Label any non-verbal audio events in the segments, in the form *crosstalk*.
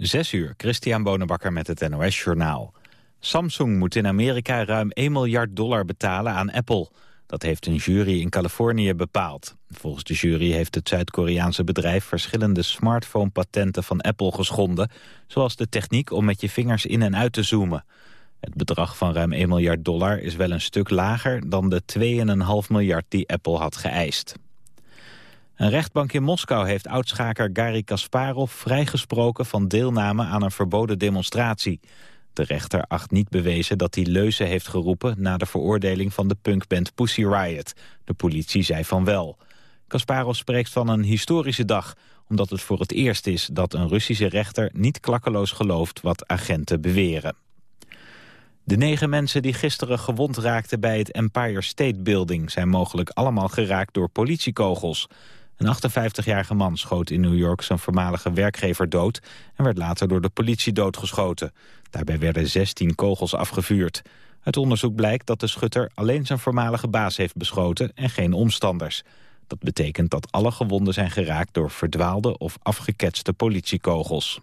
Zes uur, Christian Bonenbakker met het NOS Journaal. Samsung moet in Amerika ruim 1 miljard dollar betalen aan Apple. Dat heeft een jury in Californië bepaald. Volgens de jury heeft het Zuid-Koreaanse bedrijf... verschillende smartphone-patenten van Apple geschonden... zoals de techniek om met je vingers in en uit te zoomen. Het bedrag van ruim 1 miljard dollar is wel een stuk lager... dan de 2,5 miljard die Apple had geëist. Een rechtbank in Moskou heeft oudschaker Gary Kasparov vrijgesproken van deelname aan een verboden demonstratie. De rechter acht niet bewezen dat hij leuzen heeft geroepen na de veroordeling van de punkband Pussy Riot. De politie zei van wel. Kasparov spreekt van een historische dag, omdat het voor het eerst is dat een Russische rechter niet klakkeloos gelooft wat agenten beweren. De negen mensen die gisteren gewond raakten bij het Empire State Building zijn mogelijk allemaal geraakt door politiekogels. Een 58-jarige man schoot in New York zijn voormalige werkgever dood... en werd later door de politie doodgeschoten. Daarbij werden 16 kogels afgevuurd. Uit onderzoek blijkt dat de schutter alleen zijn voormalige baas heeft beschoten... en geen omstanders. Dat betekent dat alle gewonden zijn geraakt door verdwaalde of afgeketste politiekogels.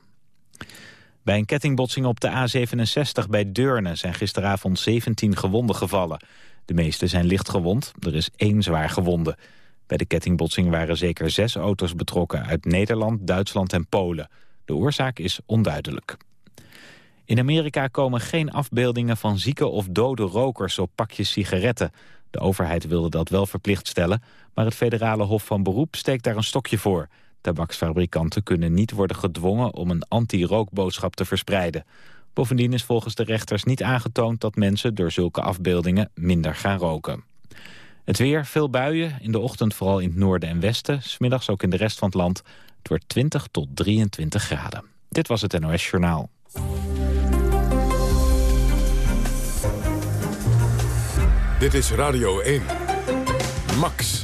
Bij een kettingbotsing op de A67 bij Deurne zijn gisteravond 17 gewonden gevallen. De meeste zijn licht gewond, er is één zwaar gewonde. Bij de kettingbotsing waren zeker zes auto's betrokken uit Nederland, Duitsland en Polen. De oorzaak is onduidelijk. In Amerika komen geen afbeeldingen van zieke of dode rokers op pakjes sigaretten. De overheid wilde dat wel verplicht stellen, maar het federale hof van beroep steekt daar een stokje voor. Tabaksfabrikanten kunnen niet worden gedwongen om een anti-rookboodschap te verspreiden. Bovendien is volgens de rechters niet aangetoond dat mensen door zulke afbeeldingen minder gaan roken. Het weer, veel buien, in de ochtend vooral in het noorden en westen. Smiddags ook in de rest van het land. Het wordt 20 tot 23 graden. Dit was het NOS Journaal. Dit is Radio 1. Max.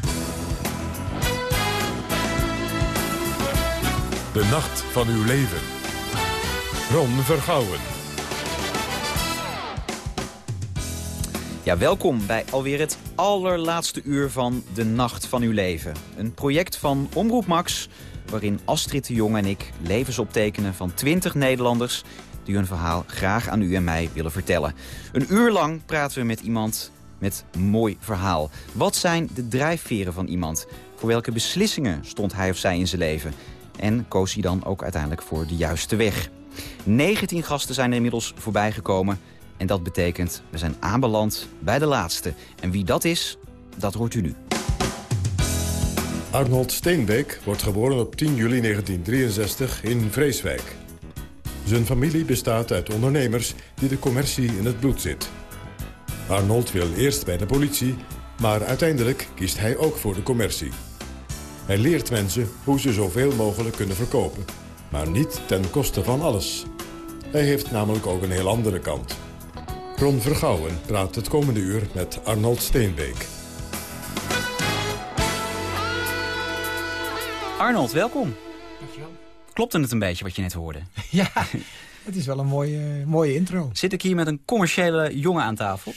De nacht van uw leven. Ron Vergouwen. Ja, welkom bij alweer het allerlaatste uur van De Nacht van Uw Leven. Een project van Omroep Max, waarin Astrid de Jong en ik levens optekenen van 20 Nederlanders die hun verhaal graag aan u en mij willen vertellen. Een uur lang praten we met iemand met mooi verhaal. Wat zijn de drijfveren van iemand? Voor welke beslissingen stond hij of zij in zijn leven? En koos hij dan ook uiteindelijk voor de juiste weg? 19 gasten zijn inmiddels voorbij gekomen en dat betekent, we zijn aanbeland bij de laatste. En wie dat is, dat hoort u nu. Arnold Steenbeek wordt geboren op 10 juli 1963 in Vreeswijk. Zijn familie bestaat uit ondernemers die de commercie in het bloed zit. Arnold wil eerst bij de politie, maar uiteindelijk kiest hij ook voor de commercie. Hij leert mensen hoe ze zoveel mogelijk kunnen verkopen, maar niet ten koste van alles. Hij heeft namelijk ook een heel andere kant. Ron Vergouwen praat het komende uur met Arnold Steenbeek. Arnold, welkom. Dankjewel. Klopte het een beetje wat je net hoorde? *laughs* Ja, het is wel een mooie, mooie intro. Zit ik hier met een commerciële jongen aan tafel?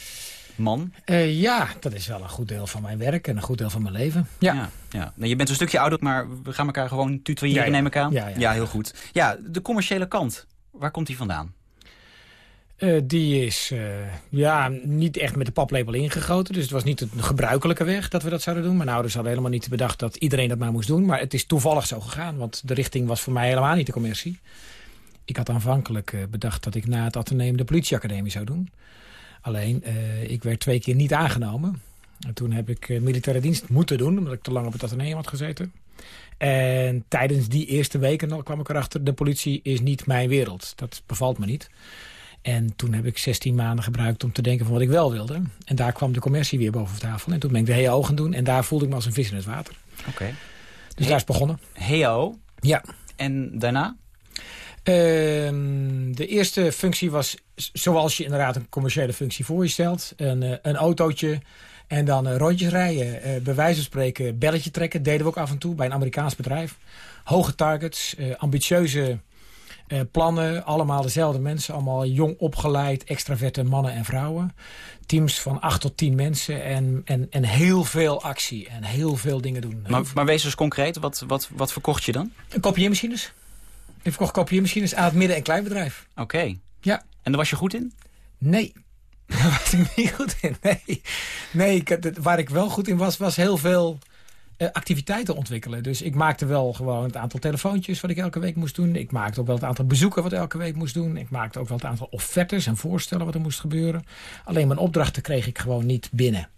Man? Uh, ja, dat is wel een goed deel van mijn werk en een goed deel van mijn leven. Ja. ja, ja. Nou, je bent een stukje ouder, maar we gaan elkaar gewoon tutoyeren, ja, neem ik aan. Ja, ja, heel goed. Ja, de commerciële kant, waar komt die vandaan? Uh, die is uh, ja, niet echt met de paplepel ingegoten. Dus het was niet een gebruikelijke weg dat we dat zouden doen. Mijn ouders hadden helemaal niet bedacht dat iedereen dat maar moest doen. Maar het is toevallig zo gegaan. Want de richting was voor mij helemaal niet de commercie. Ik had aanvankelijk uh, bedacht dat ik na het ateneum de politieacademie zou doen. Alleen, ik werd twee keer niet aangenomen. En toen heb ik militaire dienst moeten doen, omdat ik te lang op het ateneum had gezeten. En tijdens die eerste weken kwam ik erachter... de politie is niet mijn wereld. Dat bevalt me niet. En toen heb ik 16 maanden gebruikt om te denken van wat ik wel wilde. En daar kwam de commercie weer boven tafel. En toen ben ik de HEO gaan doen. En daar voelde ik me als een vis in het water. Oké. Dus daar is begonnen. HEO? Ja. En daarna? Ehm, de eerste functie was zoals je inderdaad een commerciële functie voor je stelt. Een, uh, een autootje en dan uh, rondjes rijden. Uh, bij wijze van spreken belletje trekken. Deden we ook af en toe bij een Amerikaans bedrijf. Hoge targets, ambitieuze uh, plannen, allemaal dezelfde mensen. Allemaal jong opgeleid, extraverte mannen en vrouwen. Teams van acht tot tien mensen en, en, en heel veel actie. En heel veel dingen doen. Maar, maar wees dus concreet, wat, wat, wat verkocht je dan? Kopieermachines. Ik verkocht kopieermachines aan het midden- en kleinbedrijf. Oké. Ja. En daar was je goed in? Nee, *laughs* daar was ik niet goed in. Nee, nee ik, waar ik wel goed in was, was heel veel eh, activiteiten ontwikkelen. Dus ik maakte wel gewoon het aantal telefoontjes wat ik elke week moest doen. Ik maakte ook wel het aantal bezoeken wat ik elke week moest doen. Ik maakte ook wel het aantal offertes en voorstellen wat er moest gebeuren. Alleen mijn opdrachten kreeg ik gewoon niet binnen.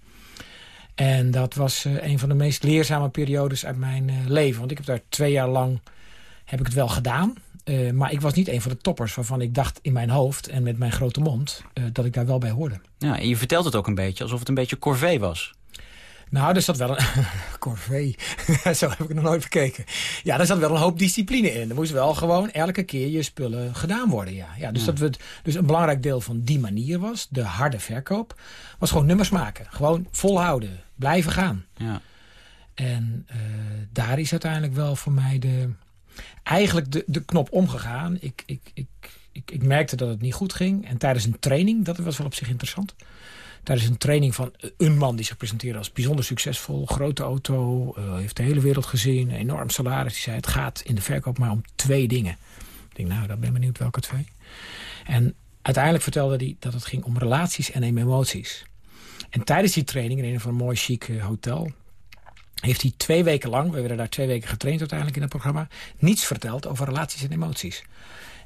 En dat was eh, een van de meest leerzame periodes uit mijn eh, leven. Want ik heb daar twee jaar lang heb ik het wel gedaan. Maar ik was niet een van de toppers waarvan ik dacht in mijn hoofd... en met mijn grote mond, dat ik daar wel bij hoorde. Ja, en je vertelt het ook een beetje alsof het een beetje corvée was. Nou, er zat wel een... *laughs* Corvée. *laughs* Zo heb ik nog nooit bekeken. Ja, er zat wel een hoop discipline in. Er moest wel gewoon elke keer je spullen gedaan worden, ja. ja dus, Dat we, het- dus een belangrijk deel van die manier was, de harde verkoop... was gewoon nummers maken. Gewoon volhouden. Blijven gaan. Ja. En eh, daar is uiteindelijk wel voor mij de, eigenlijk de, de knop omgegaan. Ik, ik, ik, ik, ik merkte dat het niet goed ging. En tijdens een training, dat was wel op zich interessant. Tijdens een training van een man die zich presenteerde als bijzonder succesvol. Grote auto, eh, heeft de hele wereld gezien, enorm salaris. Die zei het gaat in de verkoop maar om twee dingen. Ik denk nou, dan ben ik benieuwd welke twee. En uiteindelijk vertelde hij dat het ging om relaties en emoties. En tijdens die training in een van een mooi chic eh, hotel heeft hij twee weken lang, we werden daar twee weken getraind uiteindelijk in het programma, niets verteld over relaties en emoties.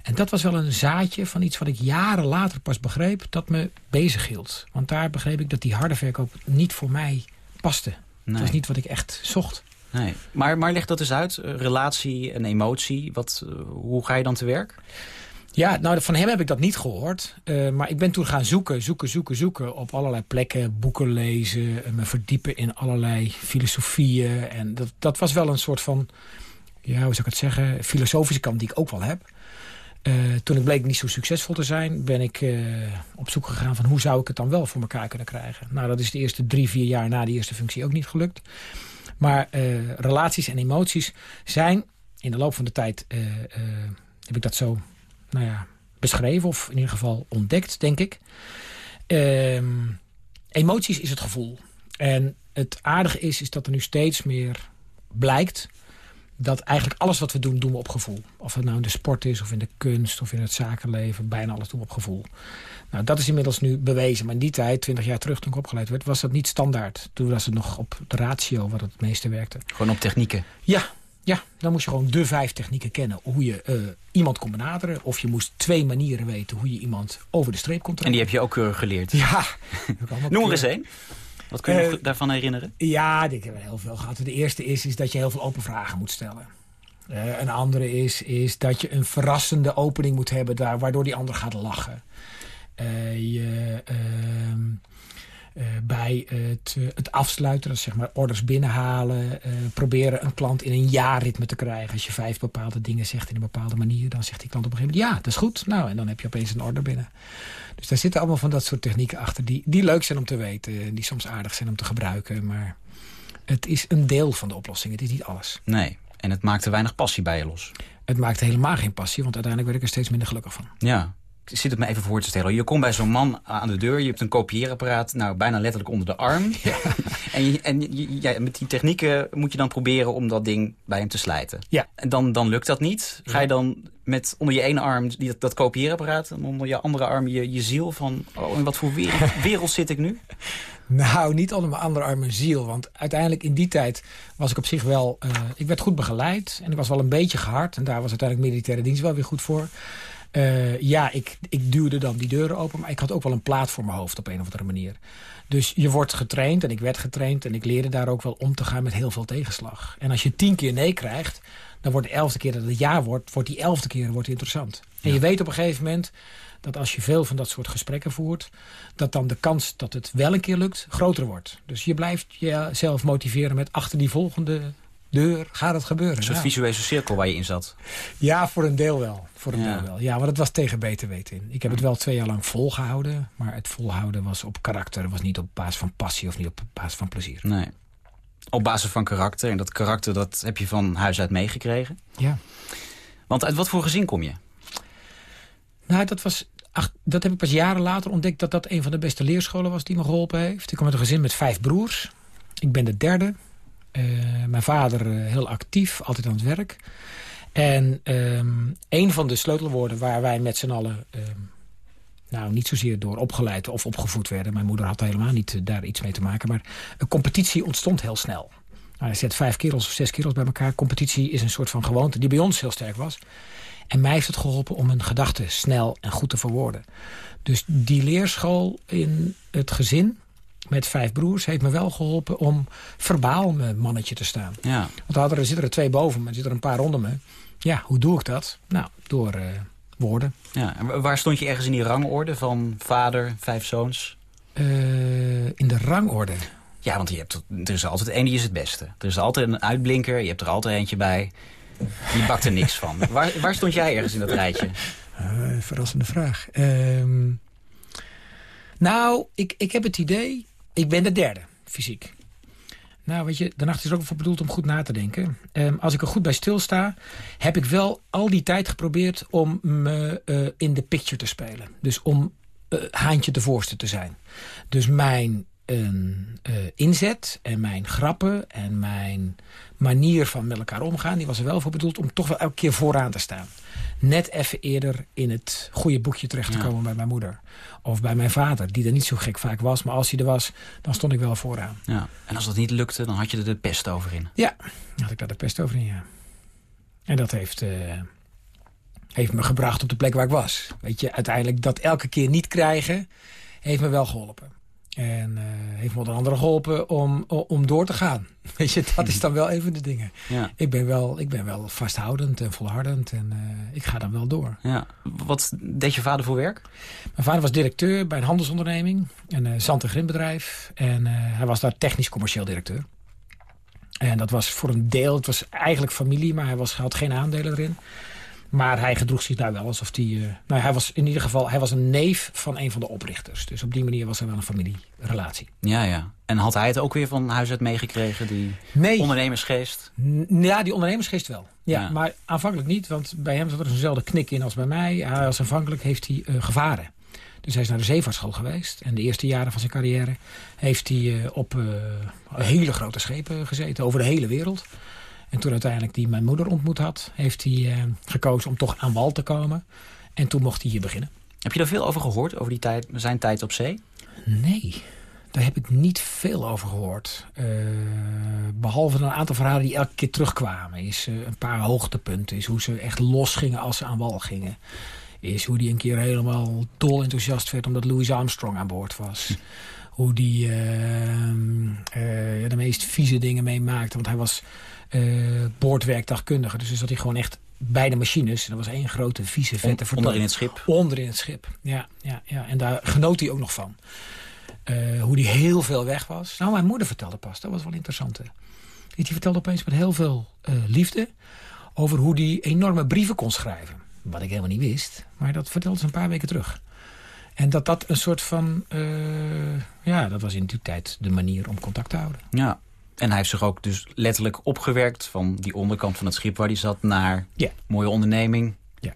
En dat was wel een zaadje van iets wat ik jaren later pas begreep dat me bezig hield. Want daar begreep ik dat die harde verkoop niet voor mij paste. Nee. was niet wat ik echt zocht. Nee. Maar, maar leg dat eens uit. eh, Relatie en emotie. Wat, eh, hoe ga je dan te werk? Ja, nou van hem heb ik dat niet gehoord. Eh, maar ik ben toen gaan zoeken, zoeken, zoeken, zoeken op allerlei plekken. Boeken lezen, me verdiepen in allerlei filosofieën. En dat, dat was wel een soort van, ja, hoe zou ik het zeggen, filosofische kant die ik ook wel heb. Eh, toen ik bleek niet zo succesvol te zijn, ben ik eh, op zoek gegaan van hoe zou ik het dan wel voor elkaar kunnen krijgen. Nou, dat is de eerste drie, vier jaar na die eerste functie ook niet gelukt. Maar eh, relaties en emoties zijn in de loop van de tijd, heb ik dat zo nou ja, beschreven of in ieder geval ontdekt, denk ik. Ehm, emoties is het gevoel. En het aardige is, is dat er nu steeds meer blijkt dat eigenlijk alles wat we doen, doen we op gevoel. Of het nou in de sport is, of in de kunst, of in het zakenleven. Bijna alles doen we op gevoel. Nou, dat is inmiddels nu bewezen. Maar in die tijd, 20 jaar terug toen ik opgeleid werd, was dat niet standaard. Toen was het nog op de ratio wat het meeste werkte. Gewoon op technieken. Ja, ja, dan moest je gewoon de vijf technieken kennen. Hoe je eh, iemand kon benaderen. Of je moest twee manieren weten hoe je iemand over de streep kon En trekken. die heb je ook keurig geleerd. Ja. *laughs* Noem er eens één. Wat kun je Eh, daarvan herinneren? Ja, ik heb er heel veel gehad. De eerste is, is dat je heel veel open vragen moet stellen. Eh, een andere is, is dat je een verrassende opening moet hebben... Daar, waardoor die ander gaat lachen. Eh, je, ehm, eh, bij het, eh, het afsluiten, dat is zeg maar orders binnenhalen... eh, proberen een klant in een jaarritme te krijgen. Als je vijf bepaalde dingen zegt in een bepaalde manier... dan zegt die klant op een gegeven moment, ja, dat is goed. Nou, en dan heb je opeens een order binnen. Dus daar zitten allemaal van dat soort technieken achter... die, die leuk zijn om te weten, en die soms aardig zijn om te gebruiken... maar het is een deel van de oplossing. Het is niet alles. Nee. En het maakte weinig passie bij je los. Het maakt helemaal geen passie, want uiteindelijk werd ik er steeds minder gelukkig van. Ja. Ik zit het me even voor te stellen. Je komt bij zo'n man aan de deur. Je hebt een kopieerapparaat. Nou, bijna letterlijk onder de arm. *laughs* En, je, en je- ja, met die technieken moet je dan proberen om dat ding bij hem te slijten. Ja. En dan, dan lukt dat niet. Ga je dan met onder je ene arm die, dat, dat kopieerapparaat... en onder je andere arm je, je ziel van... oh, in wat voor wereld, *laughs* wereld zit ik nu? Nou, niet onder mijn andere arm en ziel. Want uiteindelijk in die tijd was ik op zich wel... eh, ik werd goed begeleid en ik was wel een beetje gehard. En daar was uiteindelijk militaire dienst wel weer goed voor. Eh, ja, ik, ik duwde dan die deuren open. Maar ik had ook wel een plaat voor mijn hoofd op een of andere manier. Dus je wordt getraind en ik werd getraind. En ik leerde daar ook wel om te gaan met heel veel tegenslag. En als je tien keer nee krijgt... dan wordt de elfde keer dat het ja wordt... wordt die elfde keer wordt interessant. En je weet op een gegeven moment dat als je veel van dat soort gesprekken voert... dat dan de kans dat het wel een keer lukt groter wordt. Dus je blijft jezelf motiveren met achter die volgende deur gaat het gebeuren. Een soort Ja. visuele cirkel waar je in zat. Ja, voor een deel wel. Voor een Ja. deel wel. Ja, maar het was tegen beter weten in. Ik heb het wel twee jaar lang volgehouden. Maar het volhouden was op karakter. was niet op basis van passie of niet op basis van plezier. Nee. Op basis van karakter. En dat karakter dat heb je van huis uit meegekregen. Ja. Want uit wat voor gezin kom je? Nou, dat was... Ach, dat heb ik pas jaren later ontdekt dat dat een van de beste leerscholen was die me geholpen heeft. Ik kom uit een gezin met vijf broers. Ik ben de derde. Eh, mijn vader eh, heel actief, altijd aan het werk. En um, een van de sleutelwoorden waar wij met z'n allen... Um, nou, niet zozeer door opgeleid of opgevoed werden. Mijn moeder had helemaal niet uh, daar iets mee te maken. Maar een competitie ontstond heel snel. Nou, je zet vijf kerels of zes kerels bij elkaar. Competitie is een soort van gewoonte die bij ons heel sterk was. En mij heeft het geholpen om een gedachte snel en goed te verwoorden. Dus die leerschool in het gezin met vijf broers heeft me wel geholpen om verbaal mijn mannetje te staan. Ja. Want er zitten er twee boven me, er zitten er een paar onder me. Ja, hoe doe ik dat? Nou, door uh, woorden. Ja, en waar stond je ergens in die rangorde van vader, vijf zoons? Uh, in de rangorde? Ja, want je hebt, er is altijd één die is het beste. Er is altijd een uitblinker, je hebt er altijd eentje bij. Die bakt er niks van. waar, waar stond jij ergens in dat rijtje? Uh, verrassende vraag. Uh, nou, ik, ik heb het idee... Ik ben de derde, fysiek. Nou, weet je, de nacht is ook voor bedoeld om goed na te denken. Um, als ik er goed bij stilsta, heb ik wel al die tijd geprobeerd om me uh, in de picture te spelen. Dus om uh, haantje de voorste te zijn. Dus mijn een uh, inzet en mijn grappen en mijn manier van met elkaar omgaan... die was er wel voor bedoeld om toch wel elke keer vooraan te staan. Net even eerder in het goede boekje terecht te komen bij mijn moeder. Of bij mijn vader, die er niet zo gek vaak was. Maar als hij er was, dan stond ik wel vooraan. Ja. En als dat niet lukte, dan had je er de pest over in? Ja, had ik daar de pest over in, ja. En dat heeft... Uh, heeft me gebracht op de plek waar ik was. Weet je, uiteindelijk dat elke keer niet krijgen... heeft me wel geholpen. En uh, heeft me onder andere geholpen om, om door te gaan. *laughs* Weet je, dat is dan wel even de dingen. Ja. Ik, ben wel, ik ben wel vasthoudend en volhardend en uh, ik ga dan wel door. Ja. Wat deed je vader voor werk? Mijn vader was directeur bij een handelsonderneming, een uh, zand- en grindbedrijf. En hij was daar technisch-commercieel directeur. En dat was voor een deel, het was eigenlijk familie, maar hij was, had geen aandelen erin. Maar hij gedroeg zich daar wel alsof hij... Uh, nou, hij was in ieder geval hij was een neef van een van de oprichters. Dus op die manier was er wel een familierelatie. Ja, ja. En had hij het ook weer van huis uit meegekregen, die nee. ondernemersgeest? N ja, die ondernemersgeest wel. Ja, ja, maar aanvankelijk niet, want bij hem zat er zo'nzelfde knik in als bij mij. Hij was aanvankelijk heeft hij uh, gevaren. Dus hij is naar de zeevaartschool geweest. En de eerste jaren van zijn carrière heeft hij uh, op hele grote schepen gezeten over de hele wereld. En toen uiteindelijk die mijn moeder ontmoet had... heeft hij uh, gekozen om toch aan wal te komen. En toen mocht hij hier beginnen. Heb je daar veel over gehoord, over die tijd, zijn tijd op zee? Nee, daar heb ik niet veel over gehoord. Uh, behalve een aantal verhalen die elke keer terugkwamen. Is uh, een paar hoogtepunten. Is hoe ze echt los gingen als ze aan wal gingen. Is hoe die een keer helemaal dol enthousiast werd... omdat Louis Armstrong aan boord was. Hm. Hoe die de meest vieze dingen meemaakte. Want hij was boordwerktuigkundige. Dus zat hij gewoon echt bij de machines. Er was één grote, vieze, vette On, Onder in het schip? Onder in het schip, ja. ja, ja. En daar genoot hij ook nog van. Uh, hoe hij heel veel weg was. Nou, mijn moeder vertelde pas, dat was wel interessant. Hè. Die vertelde opeens met heel veel uh, liefde... over hoe hij enorme brieven kon schrijven. Wat ik helemaal niet wist. Maar dat vertelde ze een paar weken terug. En dat dat een soort van... ja, dat was in die tijd de manier om contact te houden. Ja, en hij heeft zich ook dus letterlijk opgewerkt van die onderkant van het schip waar hij zat naar ja. mooie onderneming. Ja,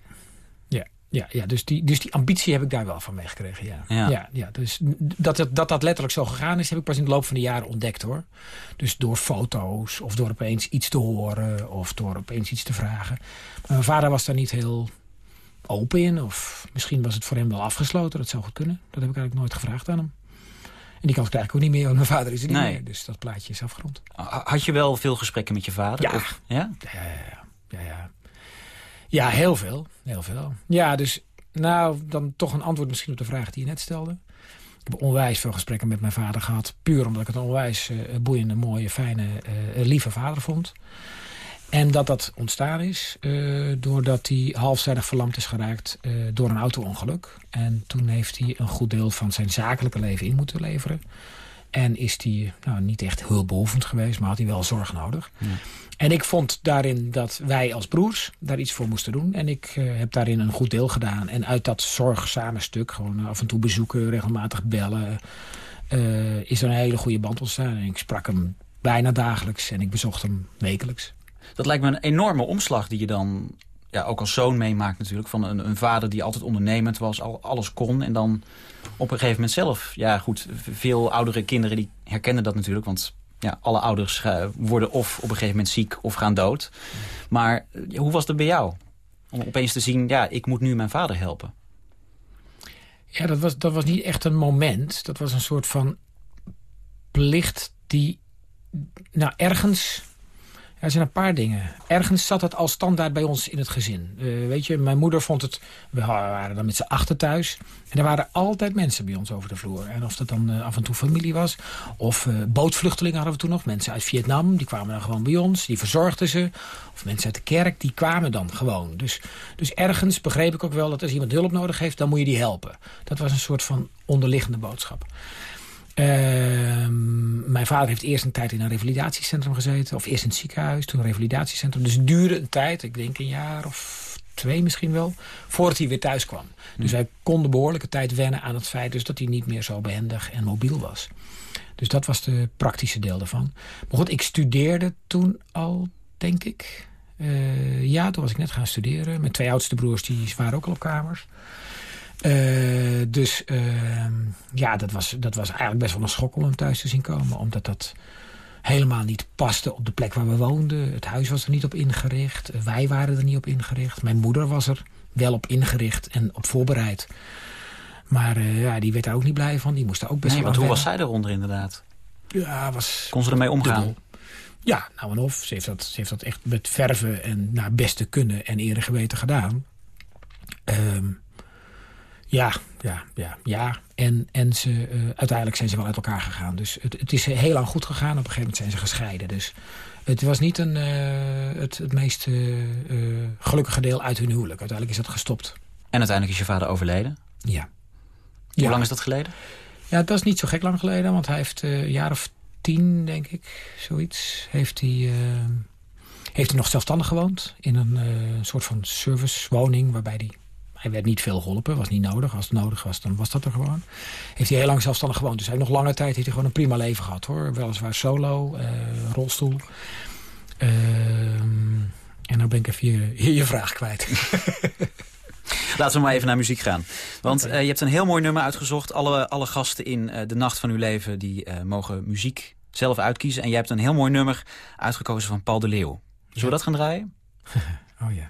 ja, ja, ja. Dus, die, dus die ambitie heb ik daar wel van meegekregen. Ja. Ja. Ja, ja, dus dat, dat, dat dat letterlijk zo gegaan is, heb ik pas in de loop van de jaren ontdekt hoor. Dus door foto's of door opeens iets te horen of door opeens iets te vragen. Maar mijn vader was daar niet heel open in of misschien was het voor hem wel afgesloten. Dat zou goed kunnen. Dat heb ik eigenlijk nooit gevraagd aan hem. En die kans krijg ik ook niet meer, want mijn vader is er niet meer. Dus dat plaatje is afgerond. Had je wel veel gesprekken met je vader? Ja. Of, ja? Ja, ja, ja, ja. ja, heel veel. Heel veel. Ja, dus nou, dan toch een antwoord misschien op de vraag die je net stelde. Ik heb onwijs veel gesprekken met mijn vader gehad. Puur omdat ik het een onwijs uh, boeiende, mooie, fijne, uh, lieve vader vond. En dat dat ontstaan is uh, doordat hij halfzijdig verlamd is geraakt uh, door een auto-ongeluk. En toen heeft hij een goed deel van zijn zakelijke leven in moeten leveren. En is hij nou, niet echt hulpbehoevend geweest, maar had hij wel zorg nodig. Ja. En ik vond daarin dat wij als broers daar iets voor moesten doen. En ik uh, heb daarin een goed deel gedaan. En uit dat zorgzame stuk, gewoon af en toe bezoeken, regelmatig bellen... is er een hele goede band ontstaan. En ik sprak hem bijna dagelijks en ik bezocht hem wekelijks. Dat lijkt me een enorme omslag die je dan ja, ook als zoon meemaakt natuurlijk. Van een, een vader die altijd ondernemend was, al, alles kon. En dan op een gegeven moment zelf. Ja goed, veel oudere kinderen die herkennen dat natuurlijk. Want ja, alle ouders worden of op een gegeven moment ziek of gaan dood. Maar hoe was dat bij jou? Om opeens te zien, ja, ik moet nu mijn vader helpen. Ja, dat was, dat was niet echt een moment. Dat was een soort van plicht die... Nou, ergens er zijn een paar dingen. Ergens zat het al standaard bij ons in het gezin. Uh, weet je, mijn moeder vond het... We waren dan met z'n achter thuis. En er waren altijd mensen bij ons over de vloer. En of dat dan uh, af en toe familie was. Of uh, bootvluchtelingen hadden we toen nog. Mensen uit Vietnam, die kwamen dan gewoon bij ons. Die verzorgden ze. Of mensen uit de kerk, die kwamen dan gewoon. Dus, dus ergens begreep ik ook wel dat als iemand hulp nodig heeft... dan moet je die helpen. Dat was een soort van onderliggende boodschap. Ehm, mijn vader heeft eerst een tijd in een revalidatiecentrum gezeten. Of eerst in het ziekenhuis, toen een revalidatiecentrum. Dus het duurde een tijd, ik denk een jaar of twee misschien wel, voordat hij weer thuis kwam. Dus hij kon de behoorlijke tijd wennen aan het feit dus dat hij niet meer zo behendig en mobiel was. Dus dat was de praktische deel daarvan. Maar goed, ik studeerde toen al, denk ik. Uh, ja, toen was ik net gaan studeren. Mijn twee oudste broers die waren ook al op kamers. Uh, dus uh, ja, dat was, dat was eigenlijk best wel een schok om hem thuis te zien komen. Omdat dat helemaal niet paste op de plek waar we woonden. Het huis was er niet op ingericht. Wij waren er niet op ingericht. Mijn moeder was er wel op ingericht en op voorbereid. Maar uh, ja, die werd daar ook niet blij van. Die moest daar ook best nee, want hoe was zij eronder inderdaad? Ja, was... Kon ze ermee omgaan? Ja, nou en of. Ze heeft, dat, ze heeft dat echt met verven en naar beste kunnen en ere geweten gedaan. Um, ja, ja, ja, ja. En, en ze, uh, uiteindelijk zijn ze wel uit elkaar gegaan. Dus het, het is heel lang goed gegaan. Op een gegeven moment zijn ze gescheiden. Dus het was niet een, uh, het, het meest uh, gelukkige deel uit hun huwelijk. Uiteindelijk is dat gestopt. En uiteindelijk is je vader overleden? Ja. Hoe ja. lang is dat geleden? Ja, dat is niet zo gek lang geleden. Want hij heeft een jaar of tien, denk ik, zoiets. Heeft hij, heeft hij nog zelfstandig gewoond. In een soort van servicewoning waarbij hij hij werd niet veel geholpen, was niet nodig. Als het nodig was, dan was dat er gewoon. Heeft hij heel lang zelfstandig gewoond. Dus hij heeft nog lange tijd heeft hij gewoon een prima leven gehad. hoor. Weliswaar solo, uh, rolstoel. Uh, en nou ben ik even je, je, *laughs* je vraag kwijt. *laughs* Laten we maar even naar muziek gaan. Want okay. uh, je hebt een heel mooi nummer uitgezocht. Alle, alle gasten in uh, de nacht van uw leven die mogen muziek zelf uitkiezen. En jij hebt een heel mooi nummer uitgekozen van Paul de Leeuw. Zullen we dat gaan draaien? *laughs* oh ja.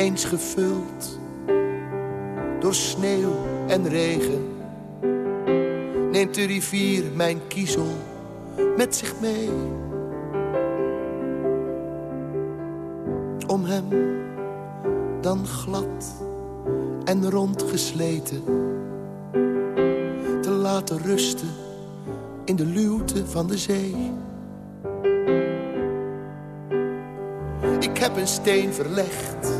eens gevuld door sneeuw en regen. Neemt de rivier mijn kiezel met zich mee. Om hem dan glad en rondgesleten te laten rusten in de luwte van de zee. Ik heb een steen verlegd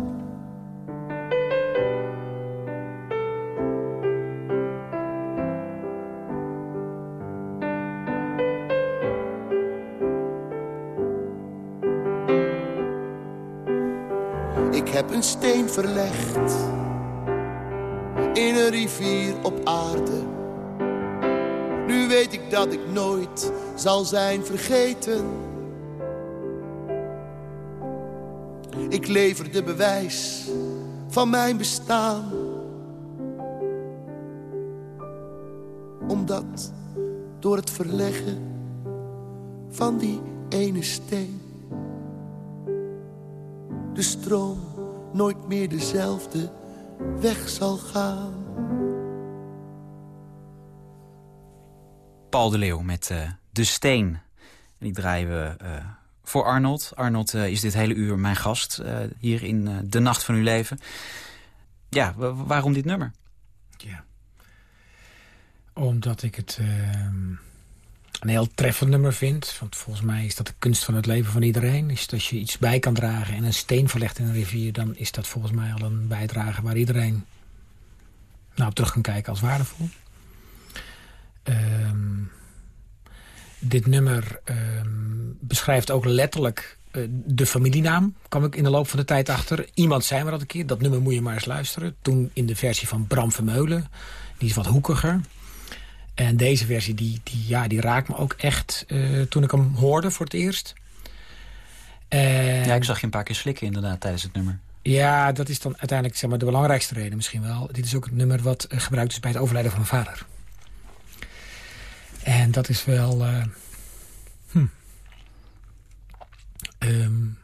Een steen verlegd in een rivier op aarde. Nu weet ik dat ik nooit zal zijn vergeten. Ik lever de bewijs van mijn bestaan. Omdat door het verleggen van die ene steen. De stroom nooit meer dezelfde weg zal gaan. Paul de Leeuw met uh, De Steen. En die draaien we uh, voor Arnold. Arnold uh, is dit hele uur mijn gast hier in De Nacht van Uw Leven. Ja, waarom dit nummer? Ja. Omdat ik het ehm, een heel treffend nummer vind. Want volgens mij is dat de kunst van het leven van iedereen. Is dat je iets bij kan dragen en een steen verlegt in een rivier... dan is dat volgens mij al een bijdrage waar iedereen nou, op terug kan kijken als waardevol. Um, dit nummer um, beschrijft ook letterlijk uh, de familienaam. kwam ik in de loop van de tijd achter. Iemand zei me dat een keer. Dat nummer moet je maar eens luisteren. Toen in de versie van Bram Vermeulen. Die is wat hoekiger. En deze versie die, die, ja, die raakt me ook echt uh, toen ik hem hoorde voor het eerst. Ja, ik zag je een paar keer slikken inderdaad tijdens het nummer. Ja, dat is dan uiteindelijk zeg maar, de belangrijkste reden misschien wel. Dit is ook het nummer wat gebruikt is bij het overlijden van mijn vader. En dat is wel... Uh, hm. um,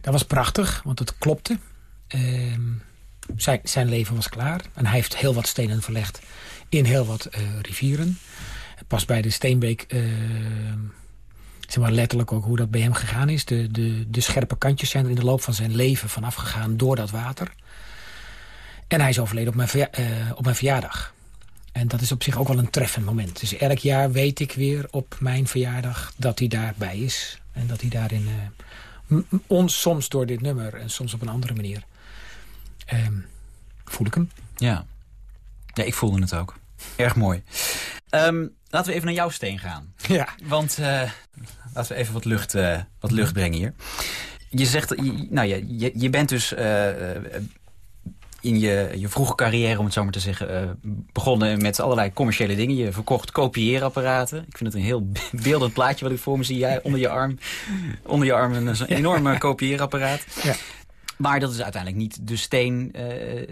dat was prachtig, want het klopte. Um, zijn, leven was klaar. En hij heeft heel wat stenen verlegd in heel wat uh, rivieren. Pas bij de Steenbeek... Uh, zeg maar letterlijk ook hoe dat bij hem gegaan is. De, de, de scherpe kantjes zijn er in de loop van zijn leven vanaf gegaan door dat water. En hij is overleden op mijn, uh, op mijn verjaardag. En dat is op zich ook wel een treffend moment. Dus elk jaar weet ik weer op mijn verjaardag dat hij daarbij is. En dat hij daarin ons soms door dit nummer en soms op een andere manier uh, voel ik hem. Ja. ja, ik voelde het ook. Erg mooi. Um, laten we even naar jouw steen gaan. Ja. Want uh, laten we even wat lucht, uh, wat lucht brengen hier. Je zegt, nou ja, je, je bent dus uh, in je, je vroege carrière, om het zo maar te zeggen, begonnen met allerlei commerciële dingen. Je verkocht kopieerapparaten. Ik vind het een heel *laughs* beeldend plaatje wat ik voor me zie. Jij onder je arm, onder je arm een, enorme *laughs* kopieerapparaat. Ja. Maar dat is uiteindelijk niet de steen uh,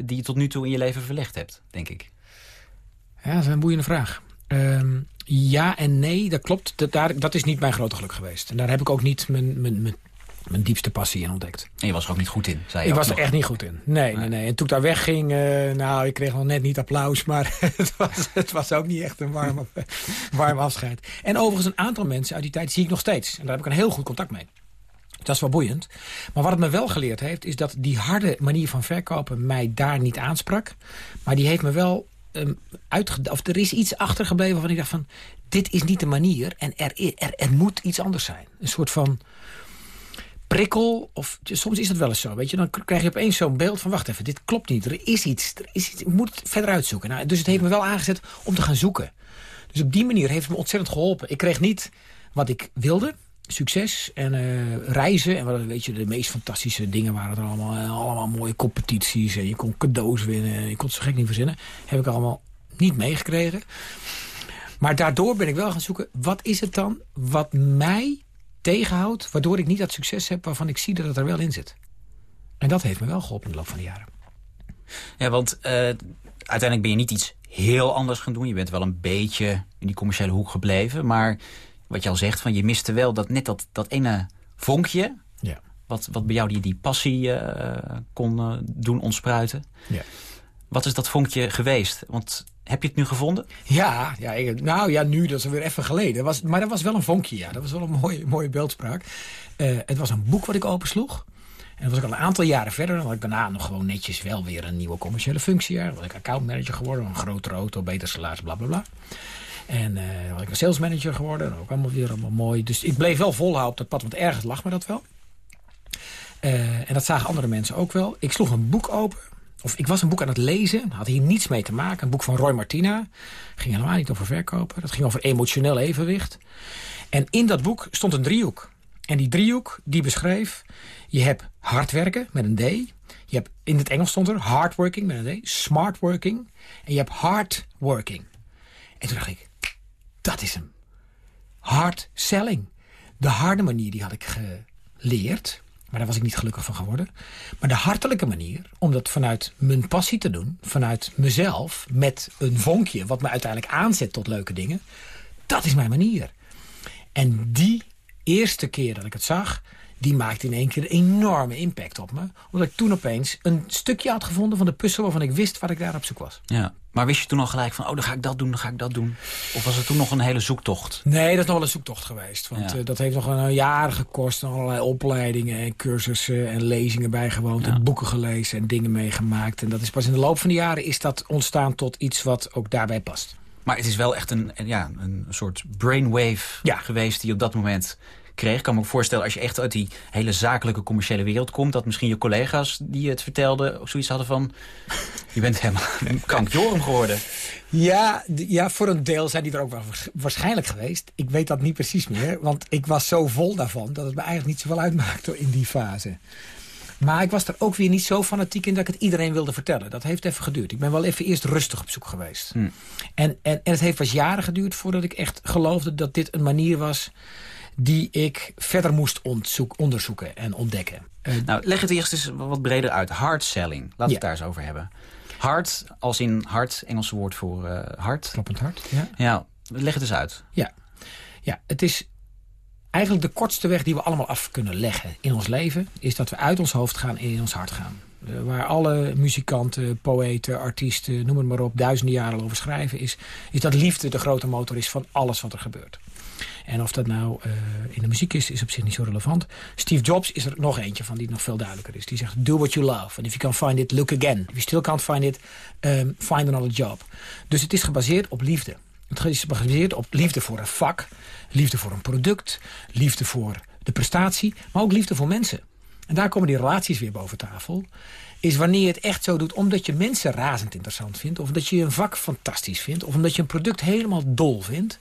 die je tot nu toe in je leven verlegd hebt, denk ik. Ja, dat is een boeiende vraag. Um, ja en nee, dat klopt. Dat, daar, dat is niet mijn grote geluk geweest. En daar heb ik ook niet mijn, mijn, mijn mijn diepste passie in ontdekt. En je was er ook niet goed in, zei je Ik was er echt niet goed in. Nee, nee, nee. En toen ik daar wegging, uh, nou, ik kreeg nog net niet applaus... maar *laughs* het was, het was ook niet echt een warm, *laughs* warm afscheid. En overigens een aantal mensen uit die tijd zie ik nog steeds. En daar heb ik een heel goed contact mee. Dat is wel boeiend. Maar wat het me wel geleerd heeft... is dat die harde manier van verkopen mij daar niet aansprak. Maar die heeft me wel um, of er is iets achtergebleven waarvan ik dacht van... dit is niet de manier en er, er, er moet iets anders zijn. Een soort van prikkel. Of soms is dat wel eens zo. Weet je, dan krijg je opeens zo'n beeld van... wacht even, dit klopt niet. Er is iets. Er is iets ik moet verder uitzoeken. Nou, dus het heeft me wel aangezet om te gaan zoeken. Dus op die manier heeft het me ontzettend geholpen. Ik kreeg niet wat ik wilde. Succes en uh, reizen. En weet je, de meest fantastische dingen waren er allemaal. Uh, allemaal mooie competities. En je kon cadeaus winnen. Je kon het zo gek niet verzinnen. Heb ik allemaal niet meegekregen. Maar daardoor ben ik wel gaan zoeken... wat is het dan wat mij tegenhoudt... waardoor ik niet dat succes heb waarvan ik zie dat het er wel in zit. En dat heeft me wel geholpen in de loop van de jaren. Ja, want uh, uiteindelijk ben je niet iets heel anders gaan doen. Je bent wel een beetje in die commerciële hoek gebleven. Maar wat je al zegt, van je miste wel dat, net dat, dat ene vonkje... Ja. Wat, wat bij jou die, die passie uh, kon uh, doen ontspruiten. Ja. Wat is dat vonkje geweest? Want heb je het nu gevonden? Ja, ja ik, nou ja, nu, dat is weer even geleden. Was, maar dat was wel een vonkje, ja. Dat was wel een *laughs* mooie, mooie beeldspraak. Uh, het was een boek wat ik opensloeg. En dat was ik al een aantal jaren verder. Dan had ik daarna nog gewoon netjes wel weer een nieuwe commerciële functie. Dan was ik accountmanager geworden. Een grotere auto, beter salaris, bla bla bla. En uh, was ik een salesmanager geworden. Ook allemaal weer allemaal mooi. Dus ik bleef wel volhouden op dat pad, want ergens lag me dat wel. Uh, en dat zagen andere mensen ook wel. Ik sloeg een boek open of ik was een boek aan het lezen, had hier niets mee te maken. Een boek van Roy Martina. Ging helemaal niet over verkopen. Dat ging over emotioneel evenwicht. En in dat boek stond een driehoek. En die driehoek die beschreef... je hebt hard werken met een D. Je hebt, in het Engels stond er hard working met een D. Smart working. En je hebt hard working. En toen dacht ik, dat is hem. Hard selling. De harde manier die had ik geleerd. Maar daar was ik niet gelukkig van geworden. Maar de hartelijke manier om dat vanuit mijn passie te doen... vanuit mezelf, met een vonkje... wat me uiteindelijk aanzet tot leuke dingen... dat is mijn manier. En die eerste keer dat ik het zag die maakte in één keer een enorme impact op me. Omdat ik toen opeens een stukje had gevonden van de puzzel... waarvan ik wist waar ik daar op zoek was. Ja, maar wist je toen al gelijk van, oh, dan ga ik dat doen, dan ga ik dat doen? Of was het toen nog een hele zoektocht? Nee, dat is nog wel een zoektocht geweest. Want eh, dat heeft nog een jaar gekost. En allerlei opleidingen en cursussen en lezingen bijgewoond. En boeken gelezen en dingen meegemaakt. En dat is pas in de loop van de jaren is dat ontstaan tot iets wat ook daarbij past. Maar het is wel echt een, ja, een soort brainwave ja. geweest die op dat moment kreeg. Ik kan me voorstellen, als je echt uit die hele zakelijke commerciële wereld komt... dat misschien je collega's die het vertelden zoiets hadden van... *laughs* je bent helemaal kankjorum geworden. Ja, ja, voor een deel zijn die er ook wel waarschijnlijk geweest. Ik weet dat niet precies meer, want ik was zo vol daarvan... dat het me eigenlijk niet zoveel uitmaakte in die fase. Maar ik was er ook weer niet zo fanatiek in dat ik het iedereen wilde vertellen. Dat heeft even geduurd. Ik ben wel even eerst rustig op zoek geweest. Hm. En, en, en het heeft pas jaren geduurd voordat ik echt geloofde dat dit een manier was die ik verder moest onderzoeken en ontdekken. Uh, nou, leg het eerst eens wat breder uit. Hard selling, laten we het daar eens over hebben. Hard, als in hard, Engelse woord voor uh, hard. Kloppend hard, ja. Ja, leg het eens uit. Ja. ja, het is eigenlijk de kortste weg die we allemaal af kunnen leggen in ons leven... is dat we uit ons hoofd gaan en in ons hart gaan. Uh, waar alle muzikanten, poëten, artiesten, noem het maar op... duizenden jaren over schrijven... Is, is dat liefde de grote motor is van alles wat er gebeurt. En of dat nou uh, in de muziek is, is op zich niet zo relevant. Steve Jobs is er nog eentje van die nog veel duidelijker is. Die zegt, do what you love. And if you can't find it, look again. If you still can't find it, um, find another job. Dus het is gebaseerd op liefde. Het is gebaseerd op liefde voor een vak, liefde voor een product, liefde voor de prestatie, maar ook liefde voor mensen. En daar komen die relaties weer boven tafel. Is wanneer je het echt zo doet omdat je mensen razend interessant vindt... of omdat je een vak fantastisch vindt... of omdat je een product helemaal dol vindt...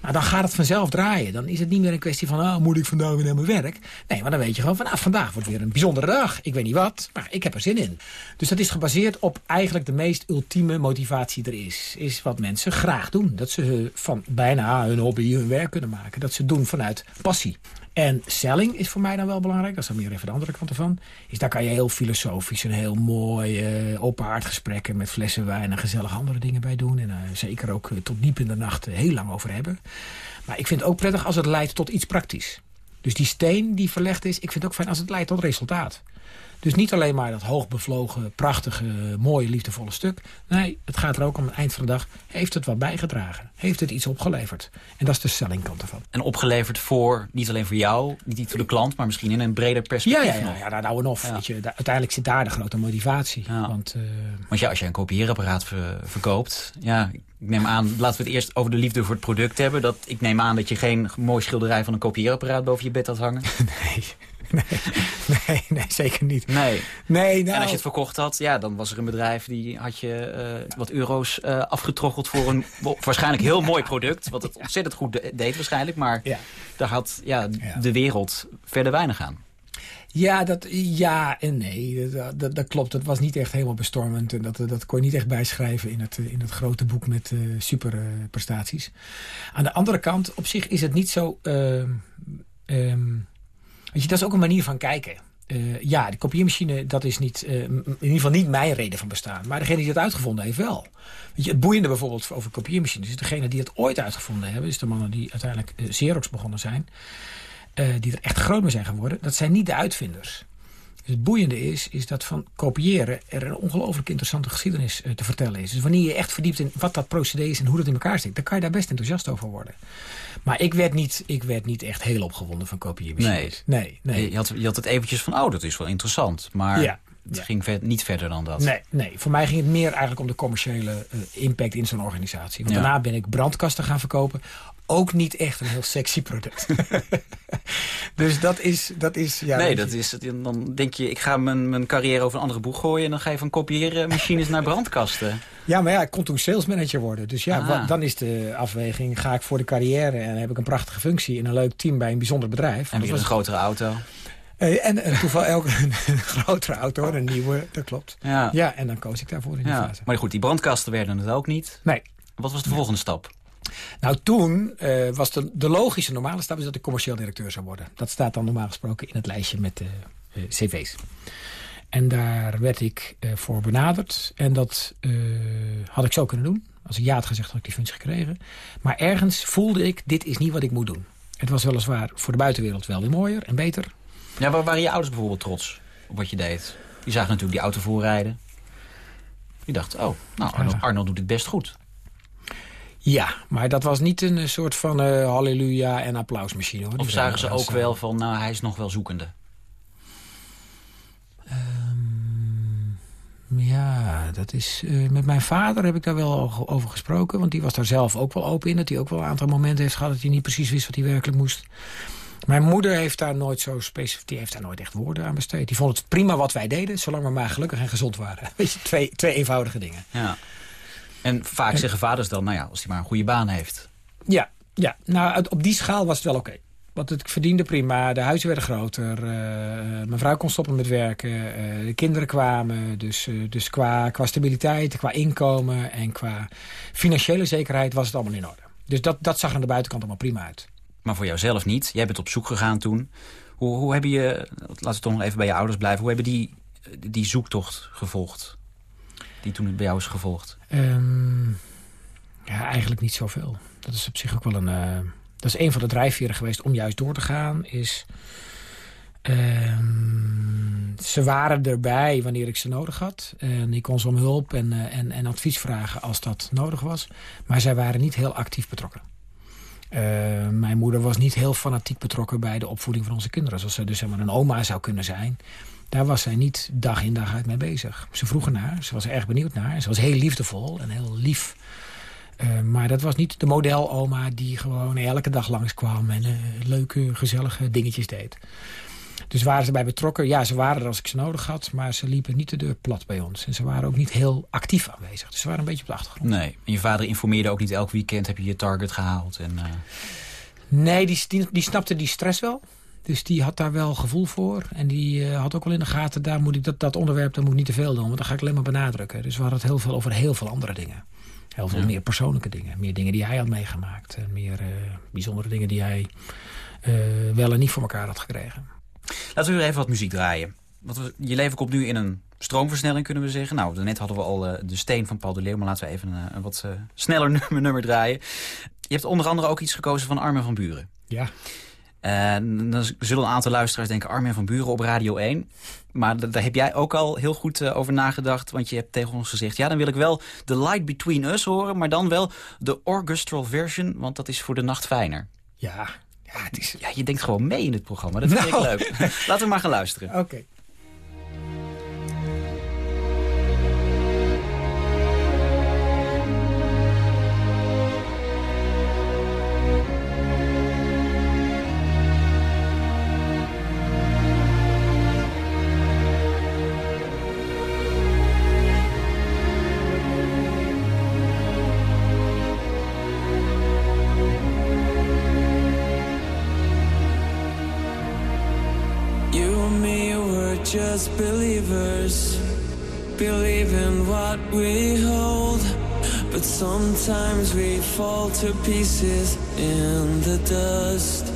Nou, dan gaat het vanzelf draaien. Dan is het niet meer een kwestie van, oh, moet ik vandaag weer naar mijn werk? Nee, maar dan weet je gewoon van, nou, vandaag wordt weer een bijzondere dag. Ik weet niet wat, maar ik heb er zin in. Dus dat is gebaseerd op eigenlijk de meest ultieme motivatie er is. Is wat mensen graag doen. Dat ze van bijna hun hobby hun werk kunnen maken. Dat ze doen vanuit passie. En selling is voor mij dan wel belangrijk. Dat is dan meer even de andere kant ervan. Is daar kan je heel filosofisch en heel mooi uh, gesprekken met flessen wijn en gezellige andere dingen bij doen. En uh, zeker ook uh, tot diep in de nacht heel lang over hebben. Maar ik vind het ook prettig als het leidt tot iets praktisch. Dus die steen die verlegd is, ik vind het ook fijn als het leidt tot resultaat. Dus niet alleen maar dat hoogbevlogen, prachtige, mooie, liefdevolle stuk. Nee, het gaat er ook om het eind van de dag. Heeft het wat bijgedragen? Heeft het iets opgeleverd? En dat is de sellingkant ervan. En opgeleverd voor, niet alleen voor jou, niet voor de klant... maar misschien in een breder perspectief Ja, ja, ja, ja nou en of. Ja. Weet je, uiteindelijk zit daar de grote motivatie. Want, uh... Want ja, als je een kopieerapparaat verkoopt... ja, ik neem aan, laten we het eerst over de liefde voor het product hebben. Dat, ik neem aan dat je geen mooi schilderij van een kopieerapparaat boven je bed had hangen. *laughs* Nee. *laughs* Nee, nee, nee, zeker niet. Nee. nee nou... En als je het verkocht had, ja, dan was er een bedrijf... die had je uh, wat euro's uh, afgetroggeld voor een *laughs* waarschijnlijk heel mooi product. Wat het ontzettend goed deed waarschijnlijk. Maar ja. daar had ja, de wereld verder weinig aan. Ja, dat, ja en nee, dat, dat, dat, klopt. Dat was niet echt helemaal bestormend. En dat, dat kon je niet echt bijschrijven in het, in het grote boek met uh, superprestaties. Aan de andere kant, op zich is het niet zo... Um, Weet je, dat is ook een manier van kijken. Uh, ja, de kopieermachine, dat is niet, uh, in ieder geval niet mijn reden van bestaan. Maar degene die dat uitgevonden heeft wel. Weet je, het boeiende bijvoorbeeld over kopieermachines... is degene die het ooit uitgevonden hebben... is de mannen die uiteindelijk uh, Xerox begonnen zijn... die er echt groot mee zijn geworden... dat zijn niet de uitvinders het boeiende is, is dat van kopiëren er een ongelooflijk interessante geschiedenis uh, te vertellen is. Dus wanneer je echt verdiept in wat dat procedé is en hoe dat in elkaar zit, dan kan je daar best enthousiast over worden. Maar ik werd niet, ik werd niet echt heel opgewonden van kopieermachines. Nee. nee, nee. Je, had, je had het eventjes van, oh, dat is wel interessant. Maar ja. Het ging ver, niet verder dan dat. Nee, nee, voor mij ging het meer eigenlijk om de commerciële uh, impact in zo'n organisatie. Want ja. daarna ben ik brandkasten gaan verkopen ook niet echt een heel sexy product. *laughs* dus dat is... Dat is ja, nee, dat is, dan denk je, ik ga mijn, mijn carrière over een andere boeg gooien... en dan ga je van kopiëren machines naar *laughs* brandkasten. Ja, maar ja, ik kon toen salesmanager worden. Dus ja, ah. dan is de afweging, ga ik voor de carrière... en heb ik een prachtige functie in een leuk team bij een bijzonder bedrijf. En weer *laughs* een grotere auto. Uh, en, toevallig elke een, grotere auto, een nieuwe, dat klopt. Ja. ja, en dan koos ik daarvoor in die ja. fase. Maar goed, die brandkasten werden het ook niet. Nee. Wat was de volgende stap? Nou, toen uh, was de, de logische normale stap is dat ik commercieel directeur zou worden. Dat staat dan normaal gesproken in het lijstje met de uh, cv's. En daar werd ik uh, voor benaderd. En dat had ik zo kunnen doen. Als ik ja had gezegd, had ik die functie gekregen. Maar ergens voelde ik, dit is niet wat ik moet doen. Het was weliswaar voor de buitenwereld wel weer mooier en beter. Ja, waar waren je ouders bijvoorbeeld trots op wat je deed? Die zagen natuurlijk die auto voorrijden. Die dacht, oh, nou, Arnold, Arnold doet het best goed. Ja, maar dat was niet een soort van uh, halleluja en applausmachine. Hoor. Of zagen ze ook wel van, nou, hij is nog wel zoekende? Um, ja, dat is... Uh, met mijn vader heb ik daar wel over gesproken. Want die was daar zelf ook wel open in. Dat hij ook wel een aantal momenten heeft gehad... dat hij niet precies wist wat hij werkelijk moest. Mijn moeder heeft daar nooit zo specifiek... die heeft daar nooit echt woorden aan besteed. Die vond het prima wat wij deden... zolang we maar gelukkig en gezond waren. *laughs* Weet je, twee, twee eenvoudige dingen. Ja. En vaak zeggen vaders dan, nou ja, als hij maar een goede baan heeft. Ja, ja. nou op die schaal was het wel oké. Want het verdiende prima, de huizen werden groter. Uh, mijn vrouw kon stoppen met werken. Uh, de kinderen kwamen. Dus, uh, dus qua, qua stabiliteit, qua inkomen en qua financiële zekerheid was het allemaal in orde. Dus dat, dat zag aan de buitenkant allemaal prima uit. Maar voor jouzelf niet. Jij bent op zoek gegaan toen. Hoe, hoe heb je, laten we toch nog even bij je ouders blijven. Hoe hebben die die zoektocht gevolgd? Die toen bij jou is gevolgd? Um, ja, eigenlijk niet zoveel. Dat is op zich ook wel een... Uh, dat is een van de drijfveren geweest om juist door te gaan. Is, um, ze waren erbij wanneer ik ze nodig had. En ik kon ze om hulp en, uh, en, en advies vragen als dat nodig was. Maar zij waren niet heel actief betrokken. Uh, mijn moeder was niet heel fanatiek betrokken bij de opvoeding van onze kinderen. Zoals ze dus zeg maar, een oma zou kunnen zijn. Daar was zij niet dag in dag uit mee bezig. Ze vroeg naar, ze was er erg benieuwd naar. Ze was heel liefdevol en heel lief. Uh, maar dat was niet de modeloma die gewoon elke dag langskwam... en uh, leuke, gezellige dingetjes deed. Dus waren ze bij betrokken? Ja, ze waren er als ik ze nodig had. Maar ze liepen niet de deur plat bij ons. En ze waren ook niet heel actief aanwezig. Dus ze waren een beetje op de achtergrond. Nee, en je vader informeerde ook niet elk weekend... heb je je target gehaald? En, uh... Nee, die, die, die snapte die stress wel. Dus die had daar wel gevoel voor. En die uh, had ook wel in de gaten, daar moet ik dat, dat onderwerp daar moet ik niet te veel doen. Want dan ga ik alleen maar benadrukken. Dus we hadden het heel veel over heel veel andere dingen. Heel veel ja. meer persoonlijke dingen. Meer dingen die hij had meegemaakt. En meer uh, bijzondere dingen die hij uh, wel en niet voor elkaar had gekregen. Laten we weer even wat muziek draaien. Want we, je leven komt nu in een stroomversnelling, kunnen we zeggen. Nou, net hadden we al de steen van Paul de Leeuw. Maar laten we even een, een wat sneller *laughs* nummer, nummer draaien. Je hebt onder andere ook iets gekozen van Armin van Buren. Ja. En dan zullen een aantal luisteraars denken... Armin van Buren op Radio 1. Maar daar heb jij ook al heel goed uh, over nagedacht. Want je hebt tegen ons gezegd... ja, dan wil ik wel The Light Between Us horen... maar dan wel de orchestral version... want dat is voor de nacht fijner. Ja, ja, het is... ja je denkt gewoon mee in het programma. Dat vind nou. ik leuk. *laughs* Laten we maar gaan luisteren. Oké. Okay. Believers, believe in what we hold. But sometimes we fall to pieces in the dust.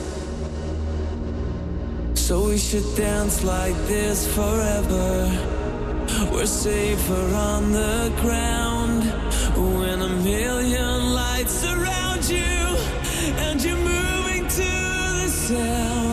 So we should dance like this forever. We're safer on the ground when a million lights surround you and you're moving to the sound.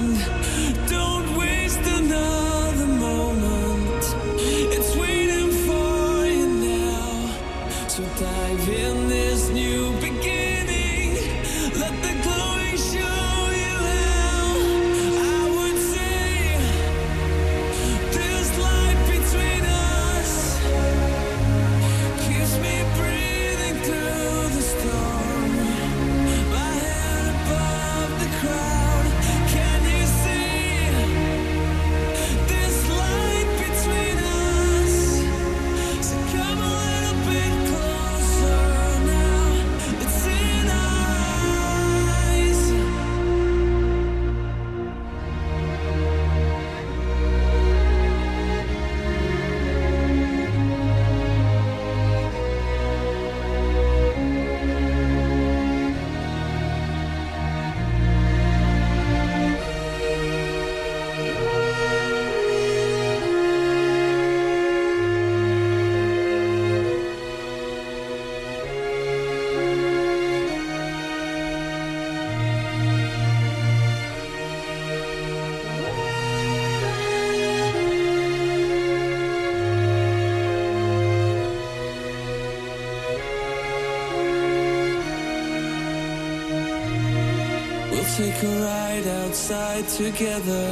Together.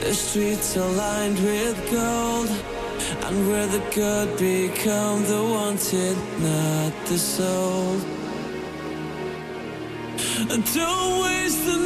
The streets are lined with gold, and where the good become the wanted, not the sold. Don't waste another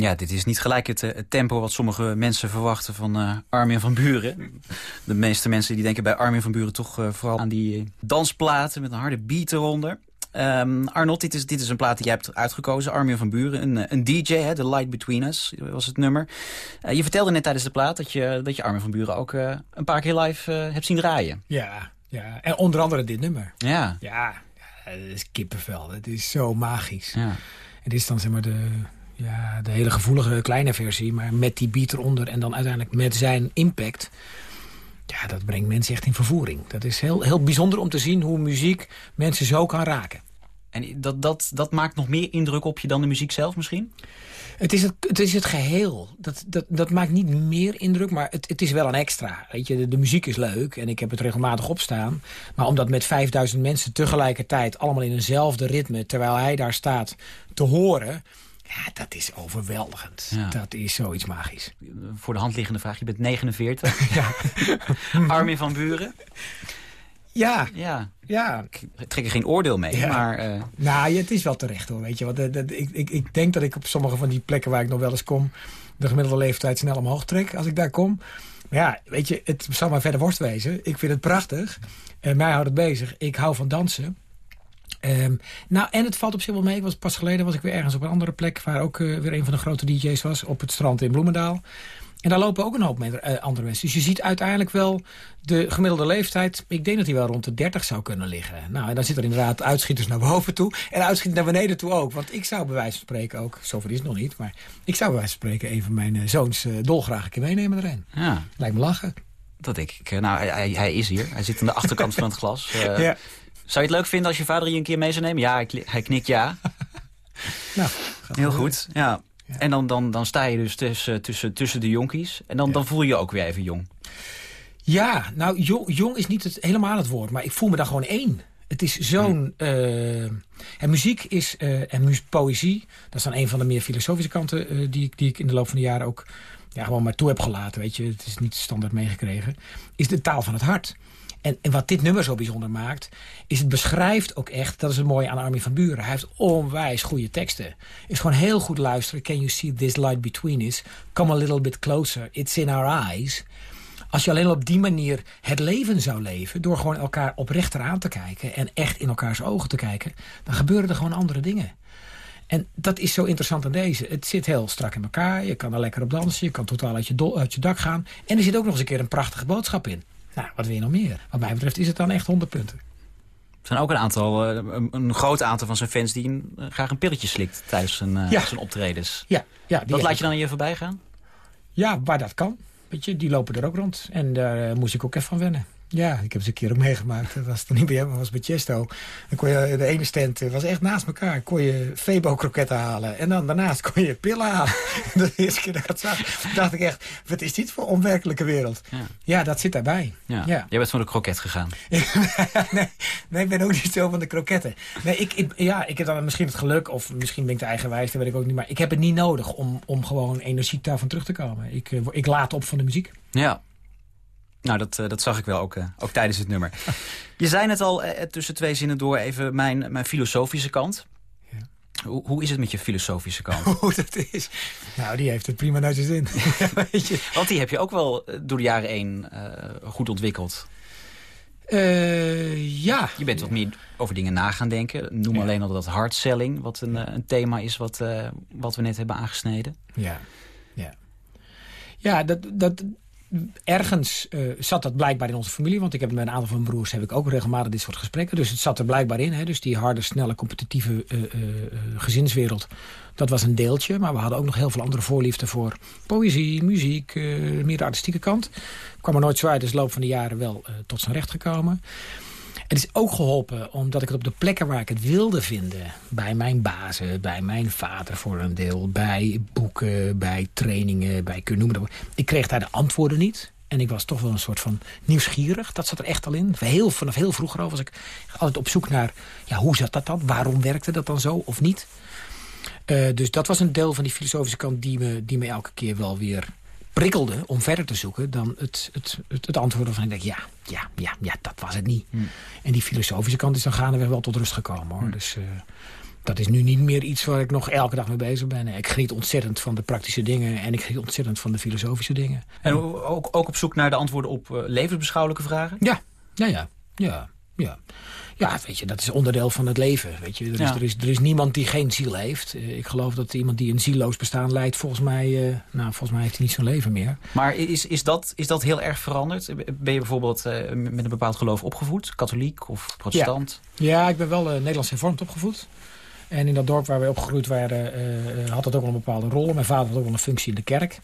Ja, dit is niet gelijk het, eh, het tempo wat sommige mensen verwachten van eh Armin van Buren. De meeste mensen die denken bij Armin van Buren toch eh, vooral aan die dansplaten met een harde beat eronder. Ehm, Arnold, dit is, dit is een plaat die jij hebt uitgekozen. Armin van Buren, een, een DJ, hè, The Light Between Us was het nummer. Je vertelde net tijdens de plaat dat je, dat je Armin van Buren ook een paar keer live hebt zien draaien. Ja, ja, en onder andere dit nummer. Ja, Ja, ja het is kippenvel. Het is zo magisch. ja. En dit is dan zeg maar de, ja, de hele gevoelige kleine versie. Maar met die beat eronder en dan uiteindelijk met zijn impact. Ja, dat brengt mensen echt in vervoering. Dat is heel, heel bijzonder om te zien hoe muziek mensen zo kan raken. En dat, dat, dat maakt nog meer indruk op je dan de muziek zelf misschien? Het is het, het, is het geheel. Dat, dat, dat maakt niet meer indruk, maar het, het is wel een extra. Weet je, de, de muziek is leuk en ik heb het regelmatig opstaan. Maar om dat met 5000 mensen tegelijkertijd... allemaal in eenzelfde ritme, terwijl hij daar staat, te horen... Ja, dat is overweldigend. Ja. Dat is zoiets magisch. Voor de hand liggende vraag, je bent 49. *laughs* Ja, *laughs* Armin van Buren? ja, Ja, ja. ik trek er geen oordeel mee, Ja. maar... eh, Nou, ja, het is wel terecht hoor, weet je. Want dat- ik, ik, ik denk dat ik op sommige van die plekken waar ik nog wel eens kom... de gemiddelde leeftijd snel omhoog trek als ik daar kom. Maar ja, weet je, het zal maar verder worst wezen. Ik vind het prachtig. En mij houdt het bezig. Ik hou van dansen. Ehm, nou, en het valt op zich wel mee. Ik Was, pas geleden was ik weer ergens op een andere plek... waar ook eh, weer een van de grote DJ's was. Op het strand in Bloemendaal. En daar lopen ook een hoop eh, andere mensen. Dus je ziet uiteindelijk wel de gemiddelde leeftijd... ik denk dat die wel rond de 30 zou kunnen liggen. Nou, en dan zit er inderdaad uitschieters naar boven toe... en uitschieters naar beneden toe ook. Want ik zou bij wijze van spreken ook... zover is het nog niet, maar ik zou bij wijze van spreken... even mijn eh, zoons eh, dolgraag een keer meenemen erin. ja, Lijkt me lachen. dat denk ik. Nou, hij, is hier. Hij zit aan de achterkant van het glas. Ja. Zou je het leuk vinden als je vader je een keer mee zou nemen? Ja, hij, knikt ja. *laughs* Nou, Heel goed, ja. Ja. En dan, dan, dan sta je dus tussen, tussen, tussen de jonkies. En dan, dan voel je je ook weer even jong. Ja, nou, jong, jong is niet het, helemaal het woord, maar ik voel me daar gewoon één. Het is zo'n... eh, en muziek is, eh, en mu poëzie, dat is dan een van de meer filosofische kanten... eh, die, ik, die ik in de loop van de jaren ook ja, gewoon maar toe heb gelaten. Weet je, het is niet standaard meegekregen. Is de taal van het hart. En, en wat dit nummer zo bijzonder maakt, is het beschrijft ook echt... dat is het mooie aan Armin van Buren. Hij heeft onwijs goede teksten. Is gewoon heel goed luisteren. Can you see this light between us? Come a little bit closer. It's in our eyes. Als je alleen al op die manier het leven zou leven... door gewoon elkaar oprechter aan te kijken... en echt in elkaars ogen te kijken... dan gebeuren er gewoon andere dingen. En dat is zo interessant aan deze. Het zit heel strak in elkaar. Je kan er lekker op dansen. Je kan totaal uit je, uit je dak gaan. En er zit ook nog eens een keer een prachtige boodschap in. Nou, wat wil je nog meer? Wat mij betreft is het dan echt 100 punten. Er zijn ook een aantal, eh, een, groot aantal van zijn fans die eh, graag een pilletje slikt tijdens zijn, eh, Ja. zijn optredens. Ja, ja, Dat laat je dan aan je voorbij gaan? Ja, waar dat kan. Weet je, die lopen er ook rond. En daar moest ik ook even van wennen. Ja, ik heb eens een keer ook meegemaakt. Dat was toen niet bij hem, maar was bij Chesto. Dan kon je, de ene stand was echt naast elkaar. Kon je Febo-kroketten halen. En dan daarnaast kon je pillen halen. *laughs* de eerste keer dat ik dat zag, dacht ik echt... Wat is dit voor onwerkelijke wereld? Ja, ja dat zit daarbij. Ja. Jij bent van de kroket gegaan. *laughs* nee, nee, ik ben ook niet zo van de kroketten. Nee, ik, ik, ja, ik heb dan misschien het geluk, of misschien ben ik de eigenwijs, dat weet ik ook niet. Maar ik heb het niet nodig om, om gewoon energie daarvan terug te komen. Ik, eh, ik laat op van de muziek. Ja, nou, dat, eh, dat zag ik wel ook, uh, ook tijdens het nummer. *laughs* Je zei net al uh, tussen twee zinnen door even mijn, mijn filosofische kant. Ja. Hoe, hoe is het met je filosofische kant? *laughs* Hoe dat is? Nou, die heeft het prima naar zijn zin. *laughs* Weet je. Want die heb je ook wel door de jaren heen goed ontwikkeld. ja. Je bent wat meer over dingen na gaan denken. Noem alleen al dat hardselling, wat een, een thema is wat, wat we net hebben aangesneden. Ja, ja. Ja, dat, dat, ergens uh, zat dat blijkbaar in onze familie. Want ik heb met een aantal van mijn broers heb ik ook regelmatig dit soort gesprekken. Dus het zat er blijkbaar in. Hè, dus die harde, snelle, competitieve uh, gezinswereld. Dat was een deeltje. Maar we hadden ook nog heel veel andere voorliefden voor poëzie, muziek. meer de artistieke kant. Kwam er nooit zo uit. Dus loop van de jaren wel tot zijn recht gekomen. Het is ook geholpen omdat ik het op de plekken waar ik het wilde vinden... bij mijn bazen, bij mijn vader voor een deel... bij boeken, bij trainingen, bij kun noemen. Ik kreeg daar de antwoorden niet. En ik was toch wel een soort van nieuwsgierig. Dat zat er echt al in. Heel, vanaf heel vroeger al was ik altijd op zoek naar... Ja, hoe zat dat dan? Waarom werkte dat dan zo of niet? Uh, dus dat was een deel van die filosofische kant... die me, die me elke keer wel weer prikkelde om verder te zoeken... dan het, het, het, het antwoorden van ik denk, ja, ja, ja, ja, dat was het niet. Hmm. En die filosofische kant is dan gaandeweg wel tot rust gekomen. hoor. Hmm. Dus uh, dat is nu niet meer iets waar ik nog elke dag mee bezig ben. Ik geniet ontzettend van de praktische dingen... en ik geniet ontzettend van de filosofische dingen. En ook, ook op zoek naar de antwoorden op uh, levensbeschouwelijke vragen? Ja, ja, ja. ja, ja. Ja, weet je, dat is onderdeel van het leven. Weet je. Er, is, er, is, er is niemand die geen ziel heeft. Uh, ik geloof dat iemand die een zieloos bestaan leidt... volgens mij, uh, nou, volgens mij heeft hij niet zo'n leven meer. Maar is, is, dat, is dat heel erg veranderd? Ben je bijvoorbeeld uh, met een bepaald geloof opgevoed? Katholiek of protestant? Ja, ja ik ben wel Nederlands hervormd opgevoed. En in dat dorp waar wij opgegroeid waren... had dat ook wel een bepaalde rol. Mijn vader had ook wel een functie in de kerk.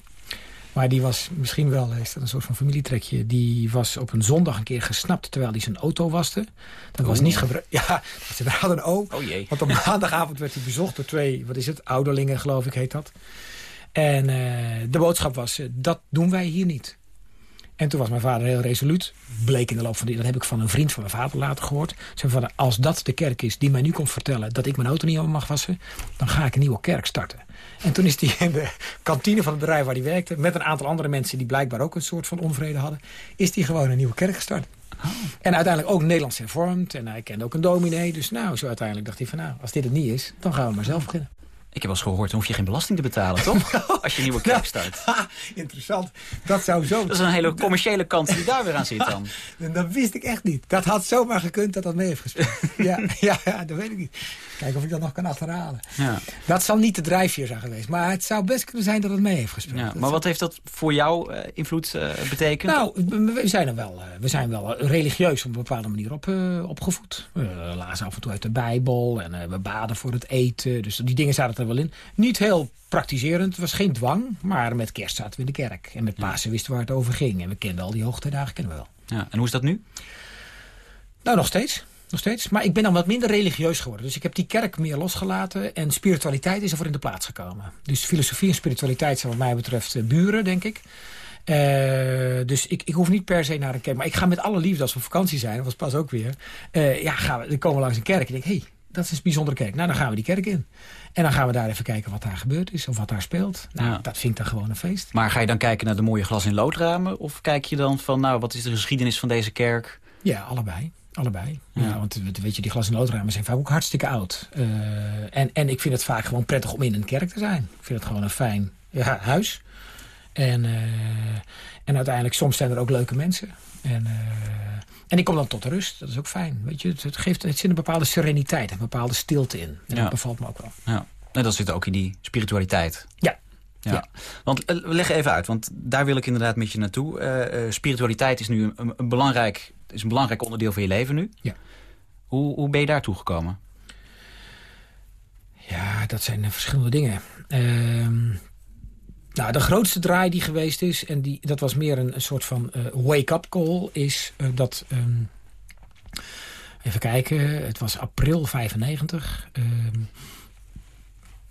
Maar die was misschien wel, is dat een soort van familietrekje... die was op een zondag een keer gesnapt terwijl hij zijn auto waste. Dat was niet gebruikt. *laughs* Ja, ze hadden een O. Oh jee. Want op maandagavond werd hij bezocht door twee, wat is het, ouderlingen geloof ik heet dat. En uh, de boodschap was, uh, dat doen wij hier niet. En toen was mijn vader heel resoluut. Bleek in de loop van die, dat heb ik van een vriend van mijn vader later gehoord. Zijn vader, als dat de kerk is die mij nu komt vertellen dat ik mijn auto niet over mag wassen, dan ga ik een nieuwe kerk starten. En toen is hij in de kantine van het bedrijf waar hij werkte... met een aantal andere mensen die blijkbaar ook een soort van onvrede hadden... is hij gewoon een nieuwe kerk gestart. Oh. En uiteindelijk ook Nederlands hervormd. En hij kende ook een dominee. Dus nou, zo uiteindelijk dacht hij van... nou, als dit het niet is, dan gaan we maar zelf beginnen. Ik heb wel eens gehoord, dan hoef je geen belasting te betalen, toch? *laughs* Als je een nieuwe kerk start. *laughs* interessant. Dat zou zo... Dat is een hele commerciële kant die daar weer aan zit dan. *laughs* dat wist ik echt niet. Dat had zomaar gekund dat dat mee heeft gespeeld. ja, ja, ja, dat weet ik niet. Kijken of ik dat nog kan achterhalen. Ja. Dat zal niet de drijfveer zijn geweest. Maar het zou best kunnen zijn dat het mee heeft gespeeld. Ja, maar wat heeft dat voor jou uh, invloed uh, betekend? Nou, we zijn, er wel, uh, we zijn wel religieus op een bepaalde manier op, opgevoed. We lazen af en toe uit de Bijbel. En we baden voor het eten. Dus die dingen zaten er wel in. Niet heel praktiserend. Het was geen dwang. Maar met kerst zaten we in de kerk. En met Pasen wisten we waar het over ging. En we kenden al die hoogtijdagen, kennen we wel. Ja, en hoe is dat nu? Nou, nog steeds. Nog steeds. Maar ik ben dan wat minder religieus geworden. Dus ik heb die kerk meer losgelaten. En spiritualiteit is ervoor in de plaats gekomen. Dus filosofie en spiritualiteit zijn wat mij betreft eh, buren, denk ik. Uh, dus ik, ik hoef niet per se naar een kerk. Maar ik ga met alle liefde, als we op vakantie zijn, dat was pas ook weer. Uh, ja, gaan we, dan komen we langs een kerk. En ik denk, hé, hey, dat is een bijzondere kerk. Nou, dan gaan we die kerk in. En dan gaan we daar even kijken wat daar gebeurd is. Of wat daar speelt. Nou, ja. dat vind ik dan gewoon een feest. Maar ga je dan kijken naar de mooie glas- in loodramen? Of kijk je dan van, nou, wat is de geschiedenis van deze kerk? Ja, allebei. Allebei. Ja. want weet je, die glas- en loodramen zijn vaak ook hartstikke oud. Uh, en, en ik vind het vaak gewoon prettig om in een kerk te zijn. Ik vind het gewoon een fijn ja, huis. En, uh, en uiteindelijk, soms zijn er ook leuke mensen. En, uh, en ik kom dan tot rust. Dat is ook fijn. Weet je, het, geeft, het zit een bepaalde sereniteit, een bepaalde stilte in. En ja. dat bevalt me ook wel. Ja. En dat zit ook in die spiritualiteit. Ja. Ja. ja. Want uh, leg even uit, want daar wil ik inderdaad met je naartoe. Uh, uh, spiritualiteit is nu een, een, belangrijk, is een belangrijk onderdeel van je leven nu. Ja. Hoe, hoe ben je daartoe gekomen? Ja, dat zijn verschillende dingen. Ehm, Nou, de grootste draai die geweest is... en die, dat was meer een, een soort van uh, wake-up call... is uh, dat... Um, even kijken, het was april 95. Uh,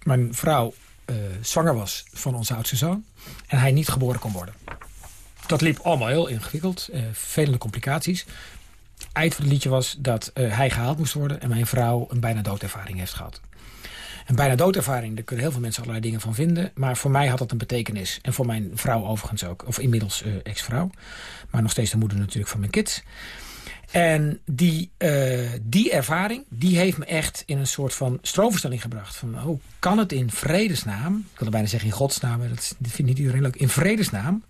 mijn vrouw uh, zwanger was van onze oudste zoon... en hij niet geboren kon worden. Dat liep allemaal heel ingewikkeld. Vele complicaties. Eind van het liedje was dat hij gehaald moest worden... en mijn vrouw een bijna doodervaring heeft gehad. Een bijna doodervaring, daar kunnen heel veel mensen allerlei dingen van vinden. Maar voor mij had dat een betekenis. En voor mijn vrouw overigens ook. Of inmiddels uh, ex-vrouw. Maar nog steeds de moeder natuurlijk van mijn kids. En die, uh, die ervaring, die heeft me echt in een soort van stroomverstelling gebracht. Van, hoe kan het in vredesnaam, ik wilde bijna zeggen in godsnaam, dat, dat vindt niet iedereen leuk, in vredesnaam,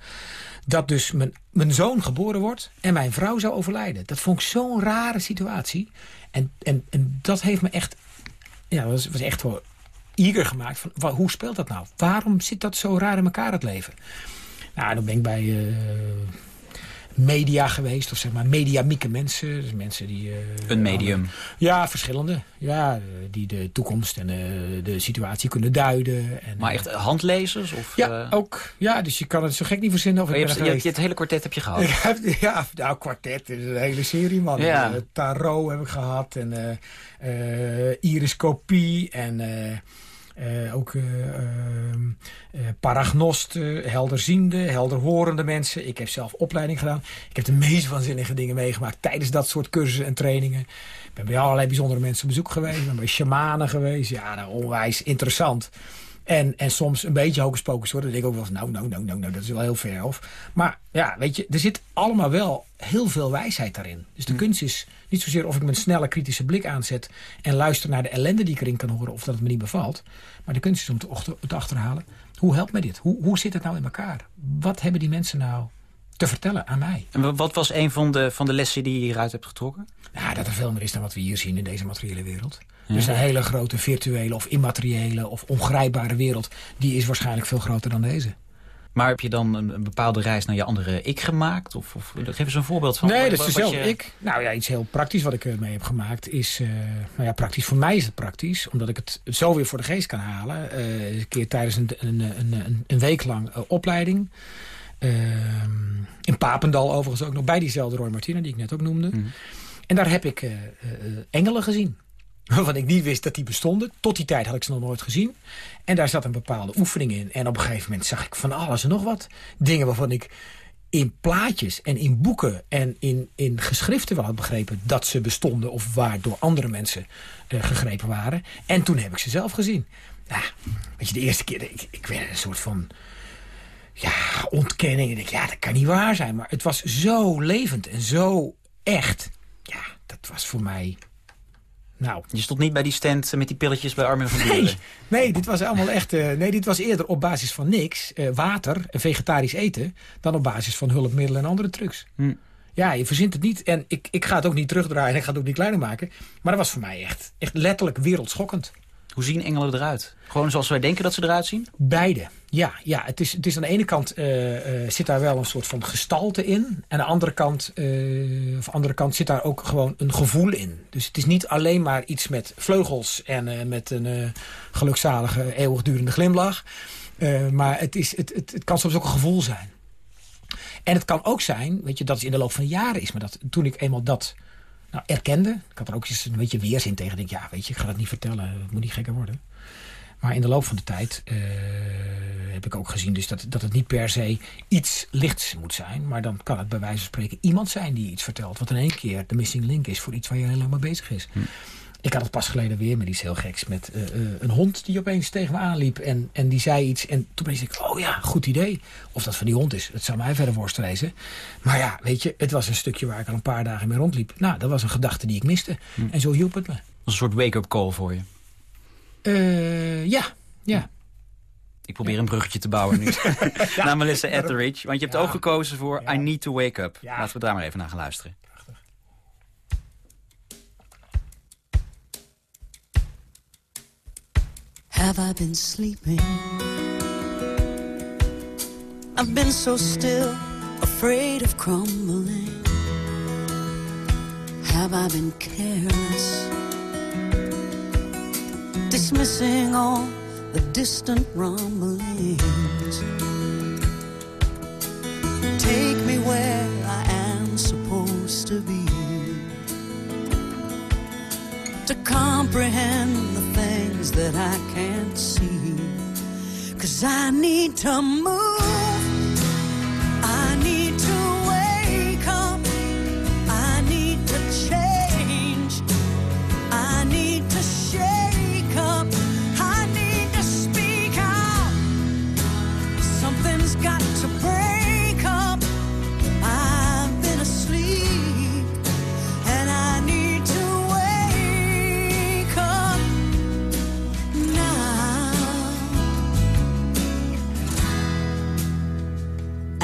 dat dus mijn, mijn zoon geboren wordt en mijn vrouw zou overlijden. Dat vond ik zo'n rare situatie. En, en, en dat heeft me echt, ja, was, was echt wel eager gemaakt. Van, hoe speelt dat nou? Waarom zit dat zo raar in elkaar, het leven? Nou, dan ben ik bij... Uh, media geweest. Of zeg maar mediamieke mensen. Dus mensen die... Uh, een medium? Ja, verschillende. Ja, die de toekomst en uh, de situatie kunnen duiden. En, maar echt handlezers? Of, ja, uh... ook. Ja, dus je kan het zo gek niet verzinnen. Of je, hebt, je, hebt, het hele kwartet heb je gehad? *laughs* ja, nou, kwartet is een hele serie, man. Ja. tarot heb ik gehad. En iriscopie. En... Uh, ook uh, uh, paragnosten, helderziende, helderhorende mensen. Ik heb zelf opleiding gedaan. Ik heb de meest waanzinnige dingen meegemaakt tijdens dat soort cursussen en trainingen. Ik ben bij allerlei bijzondere mensen op bezoek geweest. Ik ben bij shamanen geweest. Ja, nou, onwijs interessant. En, en soms een beetje hocus pocus hoor. Dan denk ik ook wel van, nou, nou, nou, nou, nou, dat is wel heel ver. Of, maar ja, weet je, er zit allemaal wel heel veel wijsheid daarin. Dus de hm. kunst is niet zozeer of ik mijn snelle kritische blik aanzet... en luister naar de ellende die ik erin kan horen of dat het me niet bevalt. Maar de kunst is om te, achter, te achterhalen. Hoe helpt mij dit? Hoe, hoe zit het nou in elkaar? Wat hebben die mensen nou te vertellen aan mij? En wat was een van de, van de lessen die je hieruit hebt getrokken? Ja, dat er veel meer is dan wat we hier zien in deze materiële wereld. Ja. Dus een hele grote virtuele of immateriële of ongrijpbare wereld... die is waarschijnlijk veel groter dan deze. Maar heb je dan een, een, bepaalde reis naar je andere ik gemaakt? Of, of geef eens een voorbeeld van. Nee, dat is dezelfde je... ik. Nou ja, iets heel praktisch wat ik ermee heb gemaakt is... Uh, nou ja, praktisch. Voor mij is het praktisch. Omdat ik het zo weer voor de geest kan halen. Uh, een keer tijdens een, een, een, een week lang uh, opleiding. In Papendal overigens ook nog. Bij diezelfde Roy Martina die ik net ook noemde. Mm. En daar heb ik engelen gezien *laughs* waarvan ik niet wist dat die bestonden. Tot die tijd had ik ze nog nooit gezien. En daar zat een bepaalde oefening in. En op een gegeven moment zag ik van alles en nog wat. Dingen waarvan ik in plaatjes en in boeken en in, in geschriften wel had begrepen... dat ze bestonden of waar door andere mensen uh, gegrepen waren. En toen heb ik ze zelf gezien. Ja, weet je, de eerste keer, ik, ik werd een soort van ja, ontkenning. En ik, ja, dat kan niet waar zijn. Maar het was zo levend en zo echt. Ja, dat was voor mij nou. Je stond niet bij die stand met die pilletjes bij Armin van Buren? Nee, nee dit was allemaal echt... Uh, nee, dit was eerder op basis van niks, uh, water en vegetarisch eten... dan op basis van hulpmiddelen en andere trucs. Hm. Ja, je verzint het niet. En ik, ik ga het ook niet terugdraaien en ik ga het ook niet kleiner maken. Maar dat was voor mij echt, echt letterlijk wereldschokkend. Hoe zien engelen eruit? Gewoon zoals wij denken dat ze eruit zien? Beide, ja. ja het, is, het is aan de ene kant uh, uh, zit daar wel een soort van gestalte in. En aan de andere kant, uh, of andere kant zit daar ook gewoon een gevoel in. Dus het is niet alleen maar iets met vleugels en met een gelukzalige, eeuwigdurende glimlach. maar het, is, het, het, het kan soms ook een gevoel zijn. En het kan ook zijn, weet je, dat is in de loop van jaren is. Maar dat toen ik eenmaal dat nou, erkende. Ik had er ook eens een beetje weerzin tegen. Ik denk, ja, weet je, ik ga dat niet vertellen. Het moet niet gekker worden. Maar in de loop van de tijd uh, heb ik ook gezien dus dat, dat het niet per se iets lichts moet zijn. Maar dan kan het bij wijze van spreken iemand zijn die iets vertelt. Wat in één keer de missing link is voor iets waar je heel lang mee bezig is. Hm. Ik had het pas geleden weer met iets heel geks. Met uh, uh, een hond die opeens tegen me aanliep. En, en die zei iets. En toen dacht ik, oh ja, goed idee. Of dat van die hond is, dat zou mij verder worstelen. Maar ja, weet je, het was een stukje waar ik al een paar dagen mee rondliep. Nou, dat was een gedachte die ik miste. Hm. En zo hielp het me. Een soort wake-up call voor je? Uh, ja, ja. Ik probeer een bruggetje te bouwen nu. ja. *laughs* Naar Melissa Etheridge. Want je hebt ja. ook gekozen voor I Need to Wake Up. Laten we daar maar even naar gaan luisteren. Have I been sleeping? I've been so still, afraid of crumbling. Have I been careless? Dismissing all the distant rumblings. Take me where I am supposed to be. To comprehend the things that I can't see. Cause I need to move.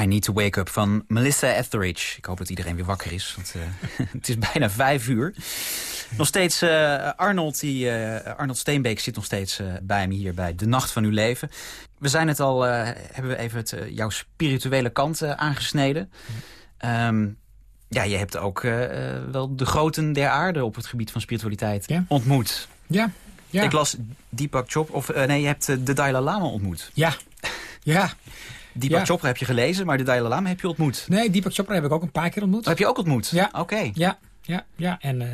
I Need to Wake Up van Melissa Etheridge. Ik hoop dat iedereen weer wakker is, want eh, *laughs* het is bijna vijf uur. Nog steeds eh, Arnold, die, eh, Arnold Steenbeek zit nog steeds bij me hier bij De Nacht van Uw Leven. We zijn het al, hebben we even het, jouw spirituele kant aangesneden. Ehm, ja, je hebt ook wel de groten der aarde op het gebied van spiritualiteit ontmoet. Ja, ja. Ik las Deepak Chopra, of nee, je hebt de Dalai Lama ontmoet. Ja, ja. Deepak Ja. Chopra heb je gelezen, maar de Dalai Lama heb je ontmoet. Nee, Deepak Chopra heb ik ook een paar keer ontmoet. Dat heb je ook ontmoet? Ja. Oké. Ja, ja, ja. En, eh,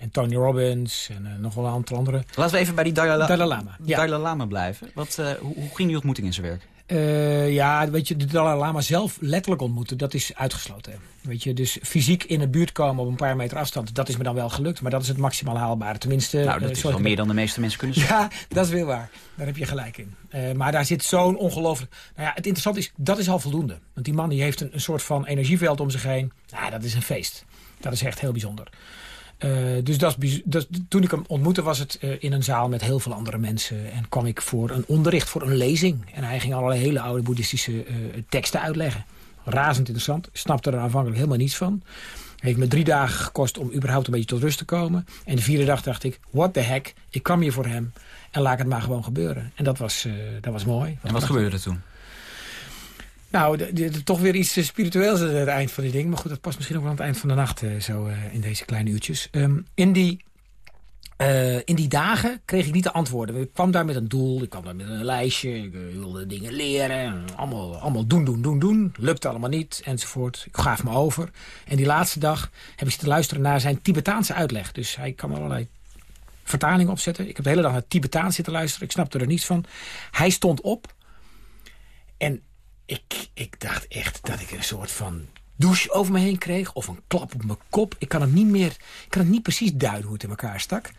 en Tony Robbins en eh, nog wel een aantal andere. Laten we even bij die Dalai, La- Dalai Lama. Ja. Dalai Lama blijven. Wat, eh, hoe, hoe ging die ontmoeting in zijn werk? Eh, ja, weet je, de Dalai Lama zelf letterlijk ontmoeten, dat is uitgesloten. Weet je, dus fysiek in de buurt komen op een paar meter afstand, dat is me dan wel gelukt. Maar dat is het maximaal haalbare. Tenminste, nou, eh, dat is zoals wel meer dan de meeste mensen kunnen zeggen. *laughs* Ja, dat is weer waar. Daar heb je gelijk in. Eh, maar daar zit zo'n ongelooflijk... Nou ja, het interessante is, dat is al voldoende. Want die man die heeft een, een soort van energieveld om zich heen. Nou, dat is een feest. Dat is echt heel bijzonder. Eh, dus dat dat, toen ik hem ontmoette was het eh, in een zaal met heel veel andere mensen. En kwam ik voor een onderricht, voor een lezing. En hij ging allerlei hele oude boeddhistische eh, teksten uitleggen. Razend interessant. Snapte er aanvankelijk helemaal niets van. Heeft me drie dagen gekost om überhaupt een beetje tot rust te komen. En de vierde dag dacht ik, what the heck, ik kwam hier voor hem. En laat het maar gewoon gebeuren. En dat was, dat was mooi. En wat gebeurde toen? Nou, toch weer iets eh, spiritueels aan het eind van die ding. Maar goed, dat past misschien ook wel aan het eind van de nacht, eh, zo eh, in deze kleine uurtjes. Ehm, in die in die dagen kreeg ik niet de antwoorden. Ik kwam daar met een doel, ik kwam daar met een lijstje. Ik wilde dingen leren. Allemaal, allemaal doen, doen, doen, doen. Lukte allemaal niet, enzovoort. Ik gaaf me over. En die laatste dag heb ik zitten luisteren naar zijn Tibetaanse uitleg. Dus hij kan allerlei vertalingen opzetten. Ik heb de hele dag naar Tibetaans zitten luisteren. Ik snapte er niets van. Hij stond op. En ik, ik dacht echt dat ik een soort van douche over me heen kreeg. Of een klap op mijn kop. Ik kan het niet meer, ik kan het niet precies duiden hoe het in elkaar stak.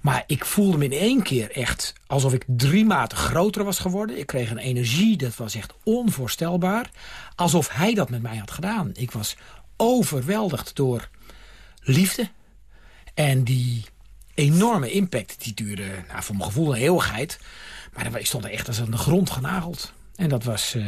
Maar ik voelde me in één keer echt alsof ik drie maten groter was geworden. Ik kreeg een energie, dat was echt onvoorstelbaar. Alsof hij dat met mij had gedaan. Ik was overweldigd door liefde. En die enorme impact, die duurde nou, voor mijn gevoel een eeuwigheid. Maar ik stond er echt als aan de grond genageld. En dat was uh,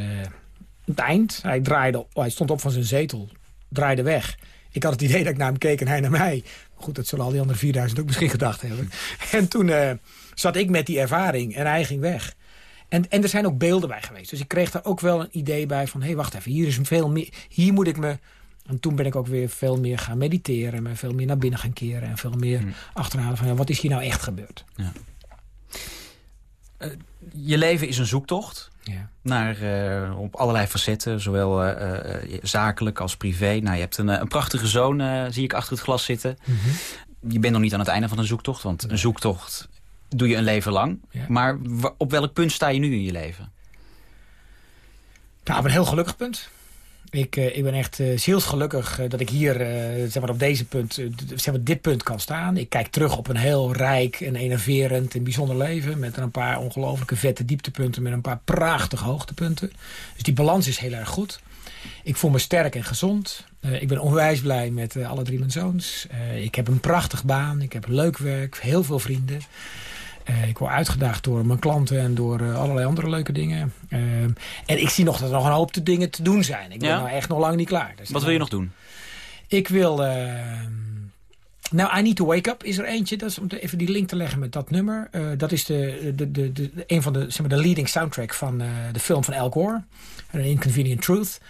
het eind. Hij, draaide, hij stond op van zijn zetel, draaide weg. Ik had het idee dat ik naar hem keek en hij naar mij. Goed, dat zullen al die andere 4000 ook misschien gedacht hebben. *laughs* En toen uh, zat ik met die ervaring en hij ging weg. En, en er zijn ook beelden bij geweest. Dus ik kreeg daar ook wel een idee bij van... hé, hey, wacht even, hier is veel meer... hier moet ik me... En toen ben ik ook weer veel meer gaan mediteren... en veel meer naar binnen gaan keren... en veel meer hmm. achterhalen van... Ja, wat is hier nou echt gebeurd? Ja. Uh, je leven is een zoektocht. Ja. Naar, uh, op allerlei facetten, zowel uh, zakelijk als privé. Nou, je hebt een, een prachtige zoon, zie ik achter het glas zitten. Mm -hmm. Je bent nog niet aan het einde van een zoektocht, want nee. een zoektocht doe je een leven lang. Ja. Maar op welk punt sta je nu in je leven? Nou, op een heel gelukkig punt. Ik, uh, ik ben echt uh, zielsgelukkig uh, dat ik hier zeg maar op deze punt, zeg maar dit punt kan staan. Ik kijk terug op een heel rijk en enerverend en bijzonder leven. Met een paar ongelooflijke vette dieptepunten. Met een paar prachtige hoogtepunten. Dus die balans is heel erg goed. Ik voel me sterk en gezond. ik ben onwijs blij met alle drie mijn zoons. ik heb een prachtig baan. Ik heb leuk werk. Heel veel vrienden. Uh, ik word uitgedaagd door mijn klanten en door uh, allerlei andere leuke dingen. Uh, en ik zie nog dat er nog een hoop te dingen te doen zijn. Ik ben nou echt nog lang niet klaar. Dus Wat wil je nog doen? Ik wil... nou, I Need to Wake Up is er eentje. Dat is om even die link te leggen met dat nummer. dat is de, de, de, de, een van de, zeg maar, de leading soundtrack van de film van Al Gore. An Inconvenient Truth.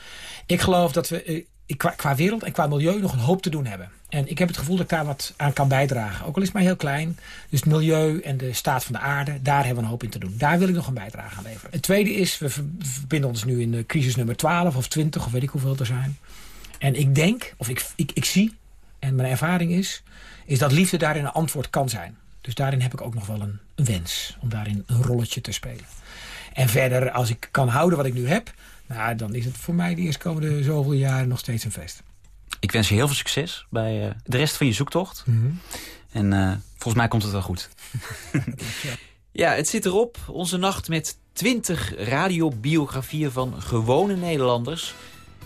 Ik geloof dat we qua, qua wereld en qua milieu nog een hoop te doen hebben. En ik heb het gevoel dat ik daar wat aan kan bijdragen. Ook al is het maar heel klein. Dus het milieu en de staat van de aarde, daar hebben we een hoop in te doen. Daar wil ik nog een bijdrage aan leveren. Het tweede is, we verbinden ons nu in de crisis nummer 12 of 20 of weet ik hoeveel er zijn. En ik denk, of ik, ik, ik zie, en mijn ervaring is, is dat liefde daarin een antwoord kan zijn. Dus daarin heb ik ook nog wel een, een wens om daarin een rolletje te spelen. En verder, als ik kan houden wat ik nu heb... Nou, dan is het voor mij de eerstkomende zoveel jaren nog steeds een feest. Ik wens je heel veel succes bij uh, de rest van je zoektocht. Mm -hmm. En uh, volgens mij komt het wel goed. *laughs* ja, het zit erop. Onze nacht met 20 radiobiografieën van gewone Nederlanders.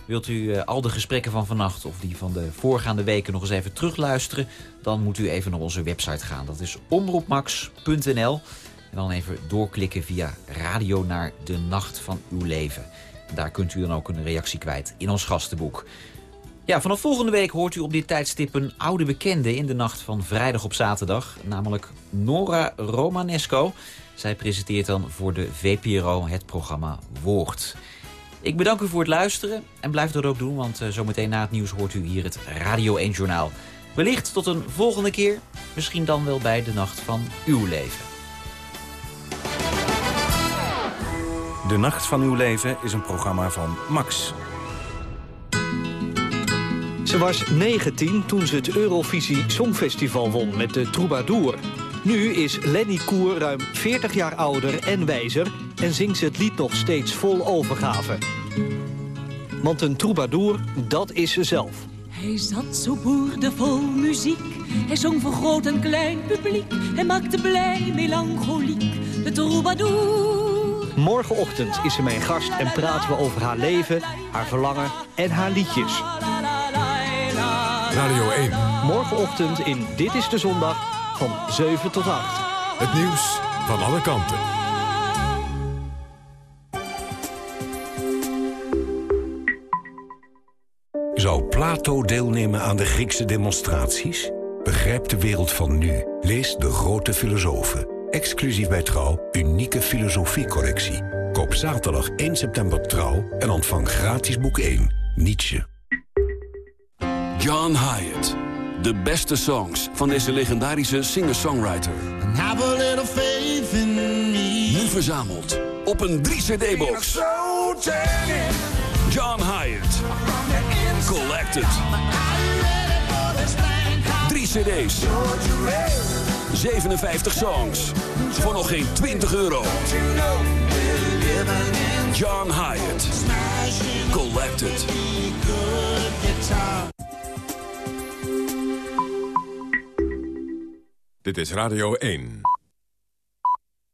Wilt u uh, al de gesprekken van vannacht of die van de voorgaande weken nog eens even terugluisteren... dan moet u even naar onze website gaan. Dat is omroepmax.nl. En dan even doorklikken via radio naar de nacht van uw leven. Daar kunt u dan ook een reactie kwijt in ons gastenboek. Ja, vanaf volgende week hoort u op dit tijdstip een oude bekende in de nacht van vrijdag op zaterdag. Namelijk Nora Romanesco. Zij presenteert dan voor de VPRO het programma Woord. Ik bedank u voor het luisteren en blijf dat ook doen, want uh, zometeen na het nieuws hoort u hier het Radio 1 Journaal. Wellicht tot een volgende keer, misschien dan wel bij de nacht van uw leven. De Nacht van Uw Leven is een programma van Max. Ze was 19 toen ze het Eurovisie Songfestival won met de Troubadour. Nu is Lenny Koer ruim 40 jaar ouder en wijzer... en zingt ze het lied nog steeds vol overgave. Want een troubadour, dat is ze zelf. Hij zat zo boerdevol muziek. Hij zong voor groot en klein publiek. Hij maakte blij melancholiek. De troubadour. Morgenochtend is ze mijn gast en praten we over haar leven, haar verlangen en haar liedjes. Radio 1. Morgenochtend in Dit is de Zondag van 7 tot 8. Het nieuws van alle kanten. Zou Plato deelnemen aan de Griekse demonstraties? Begrijp de wereld van nu. Lees De Grote Filosofen. Exclusief bij Trouw, unieke filosofiecollectie. Koop zaterdag 1 september Trouw en ontvang gratis boek 1, Nietzsche. John Hyatt. De beste songs van deze legendarische singer-songwriter. Nu verzameld op een 3-cd-box. John Hyatt. Collected. 3 cd's. 57 songs. Voor nog geen 20 euro. John Hyatt. Collected. Dit is Radio 1.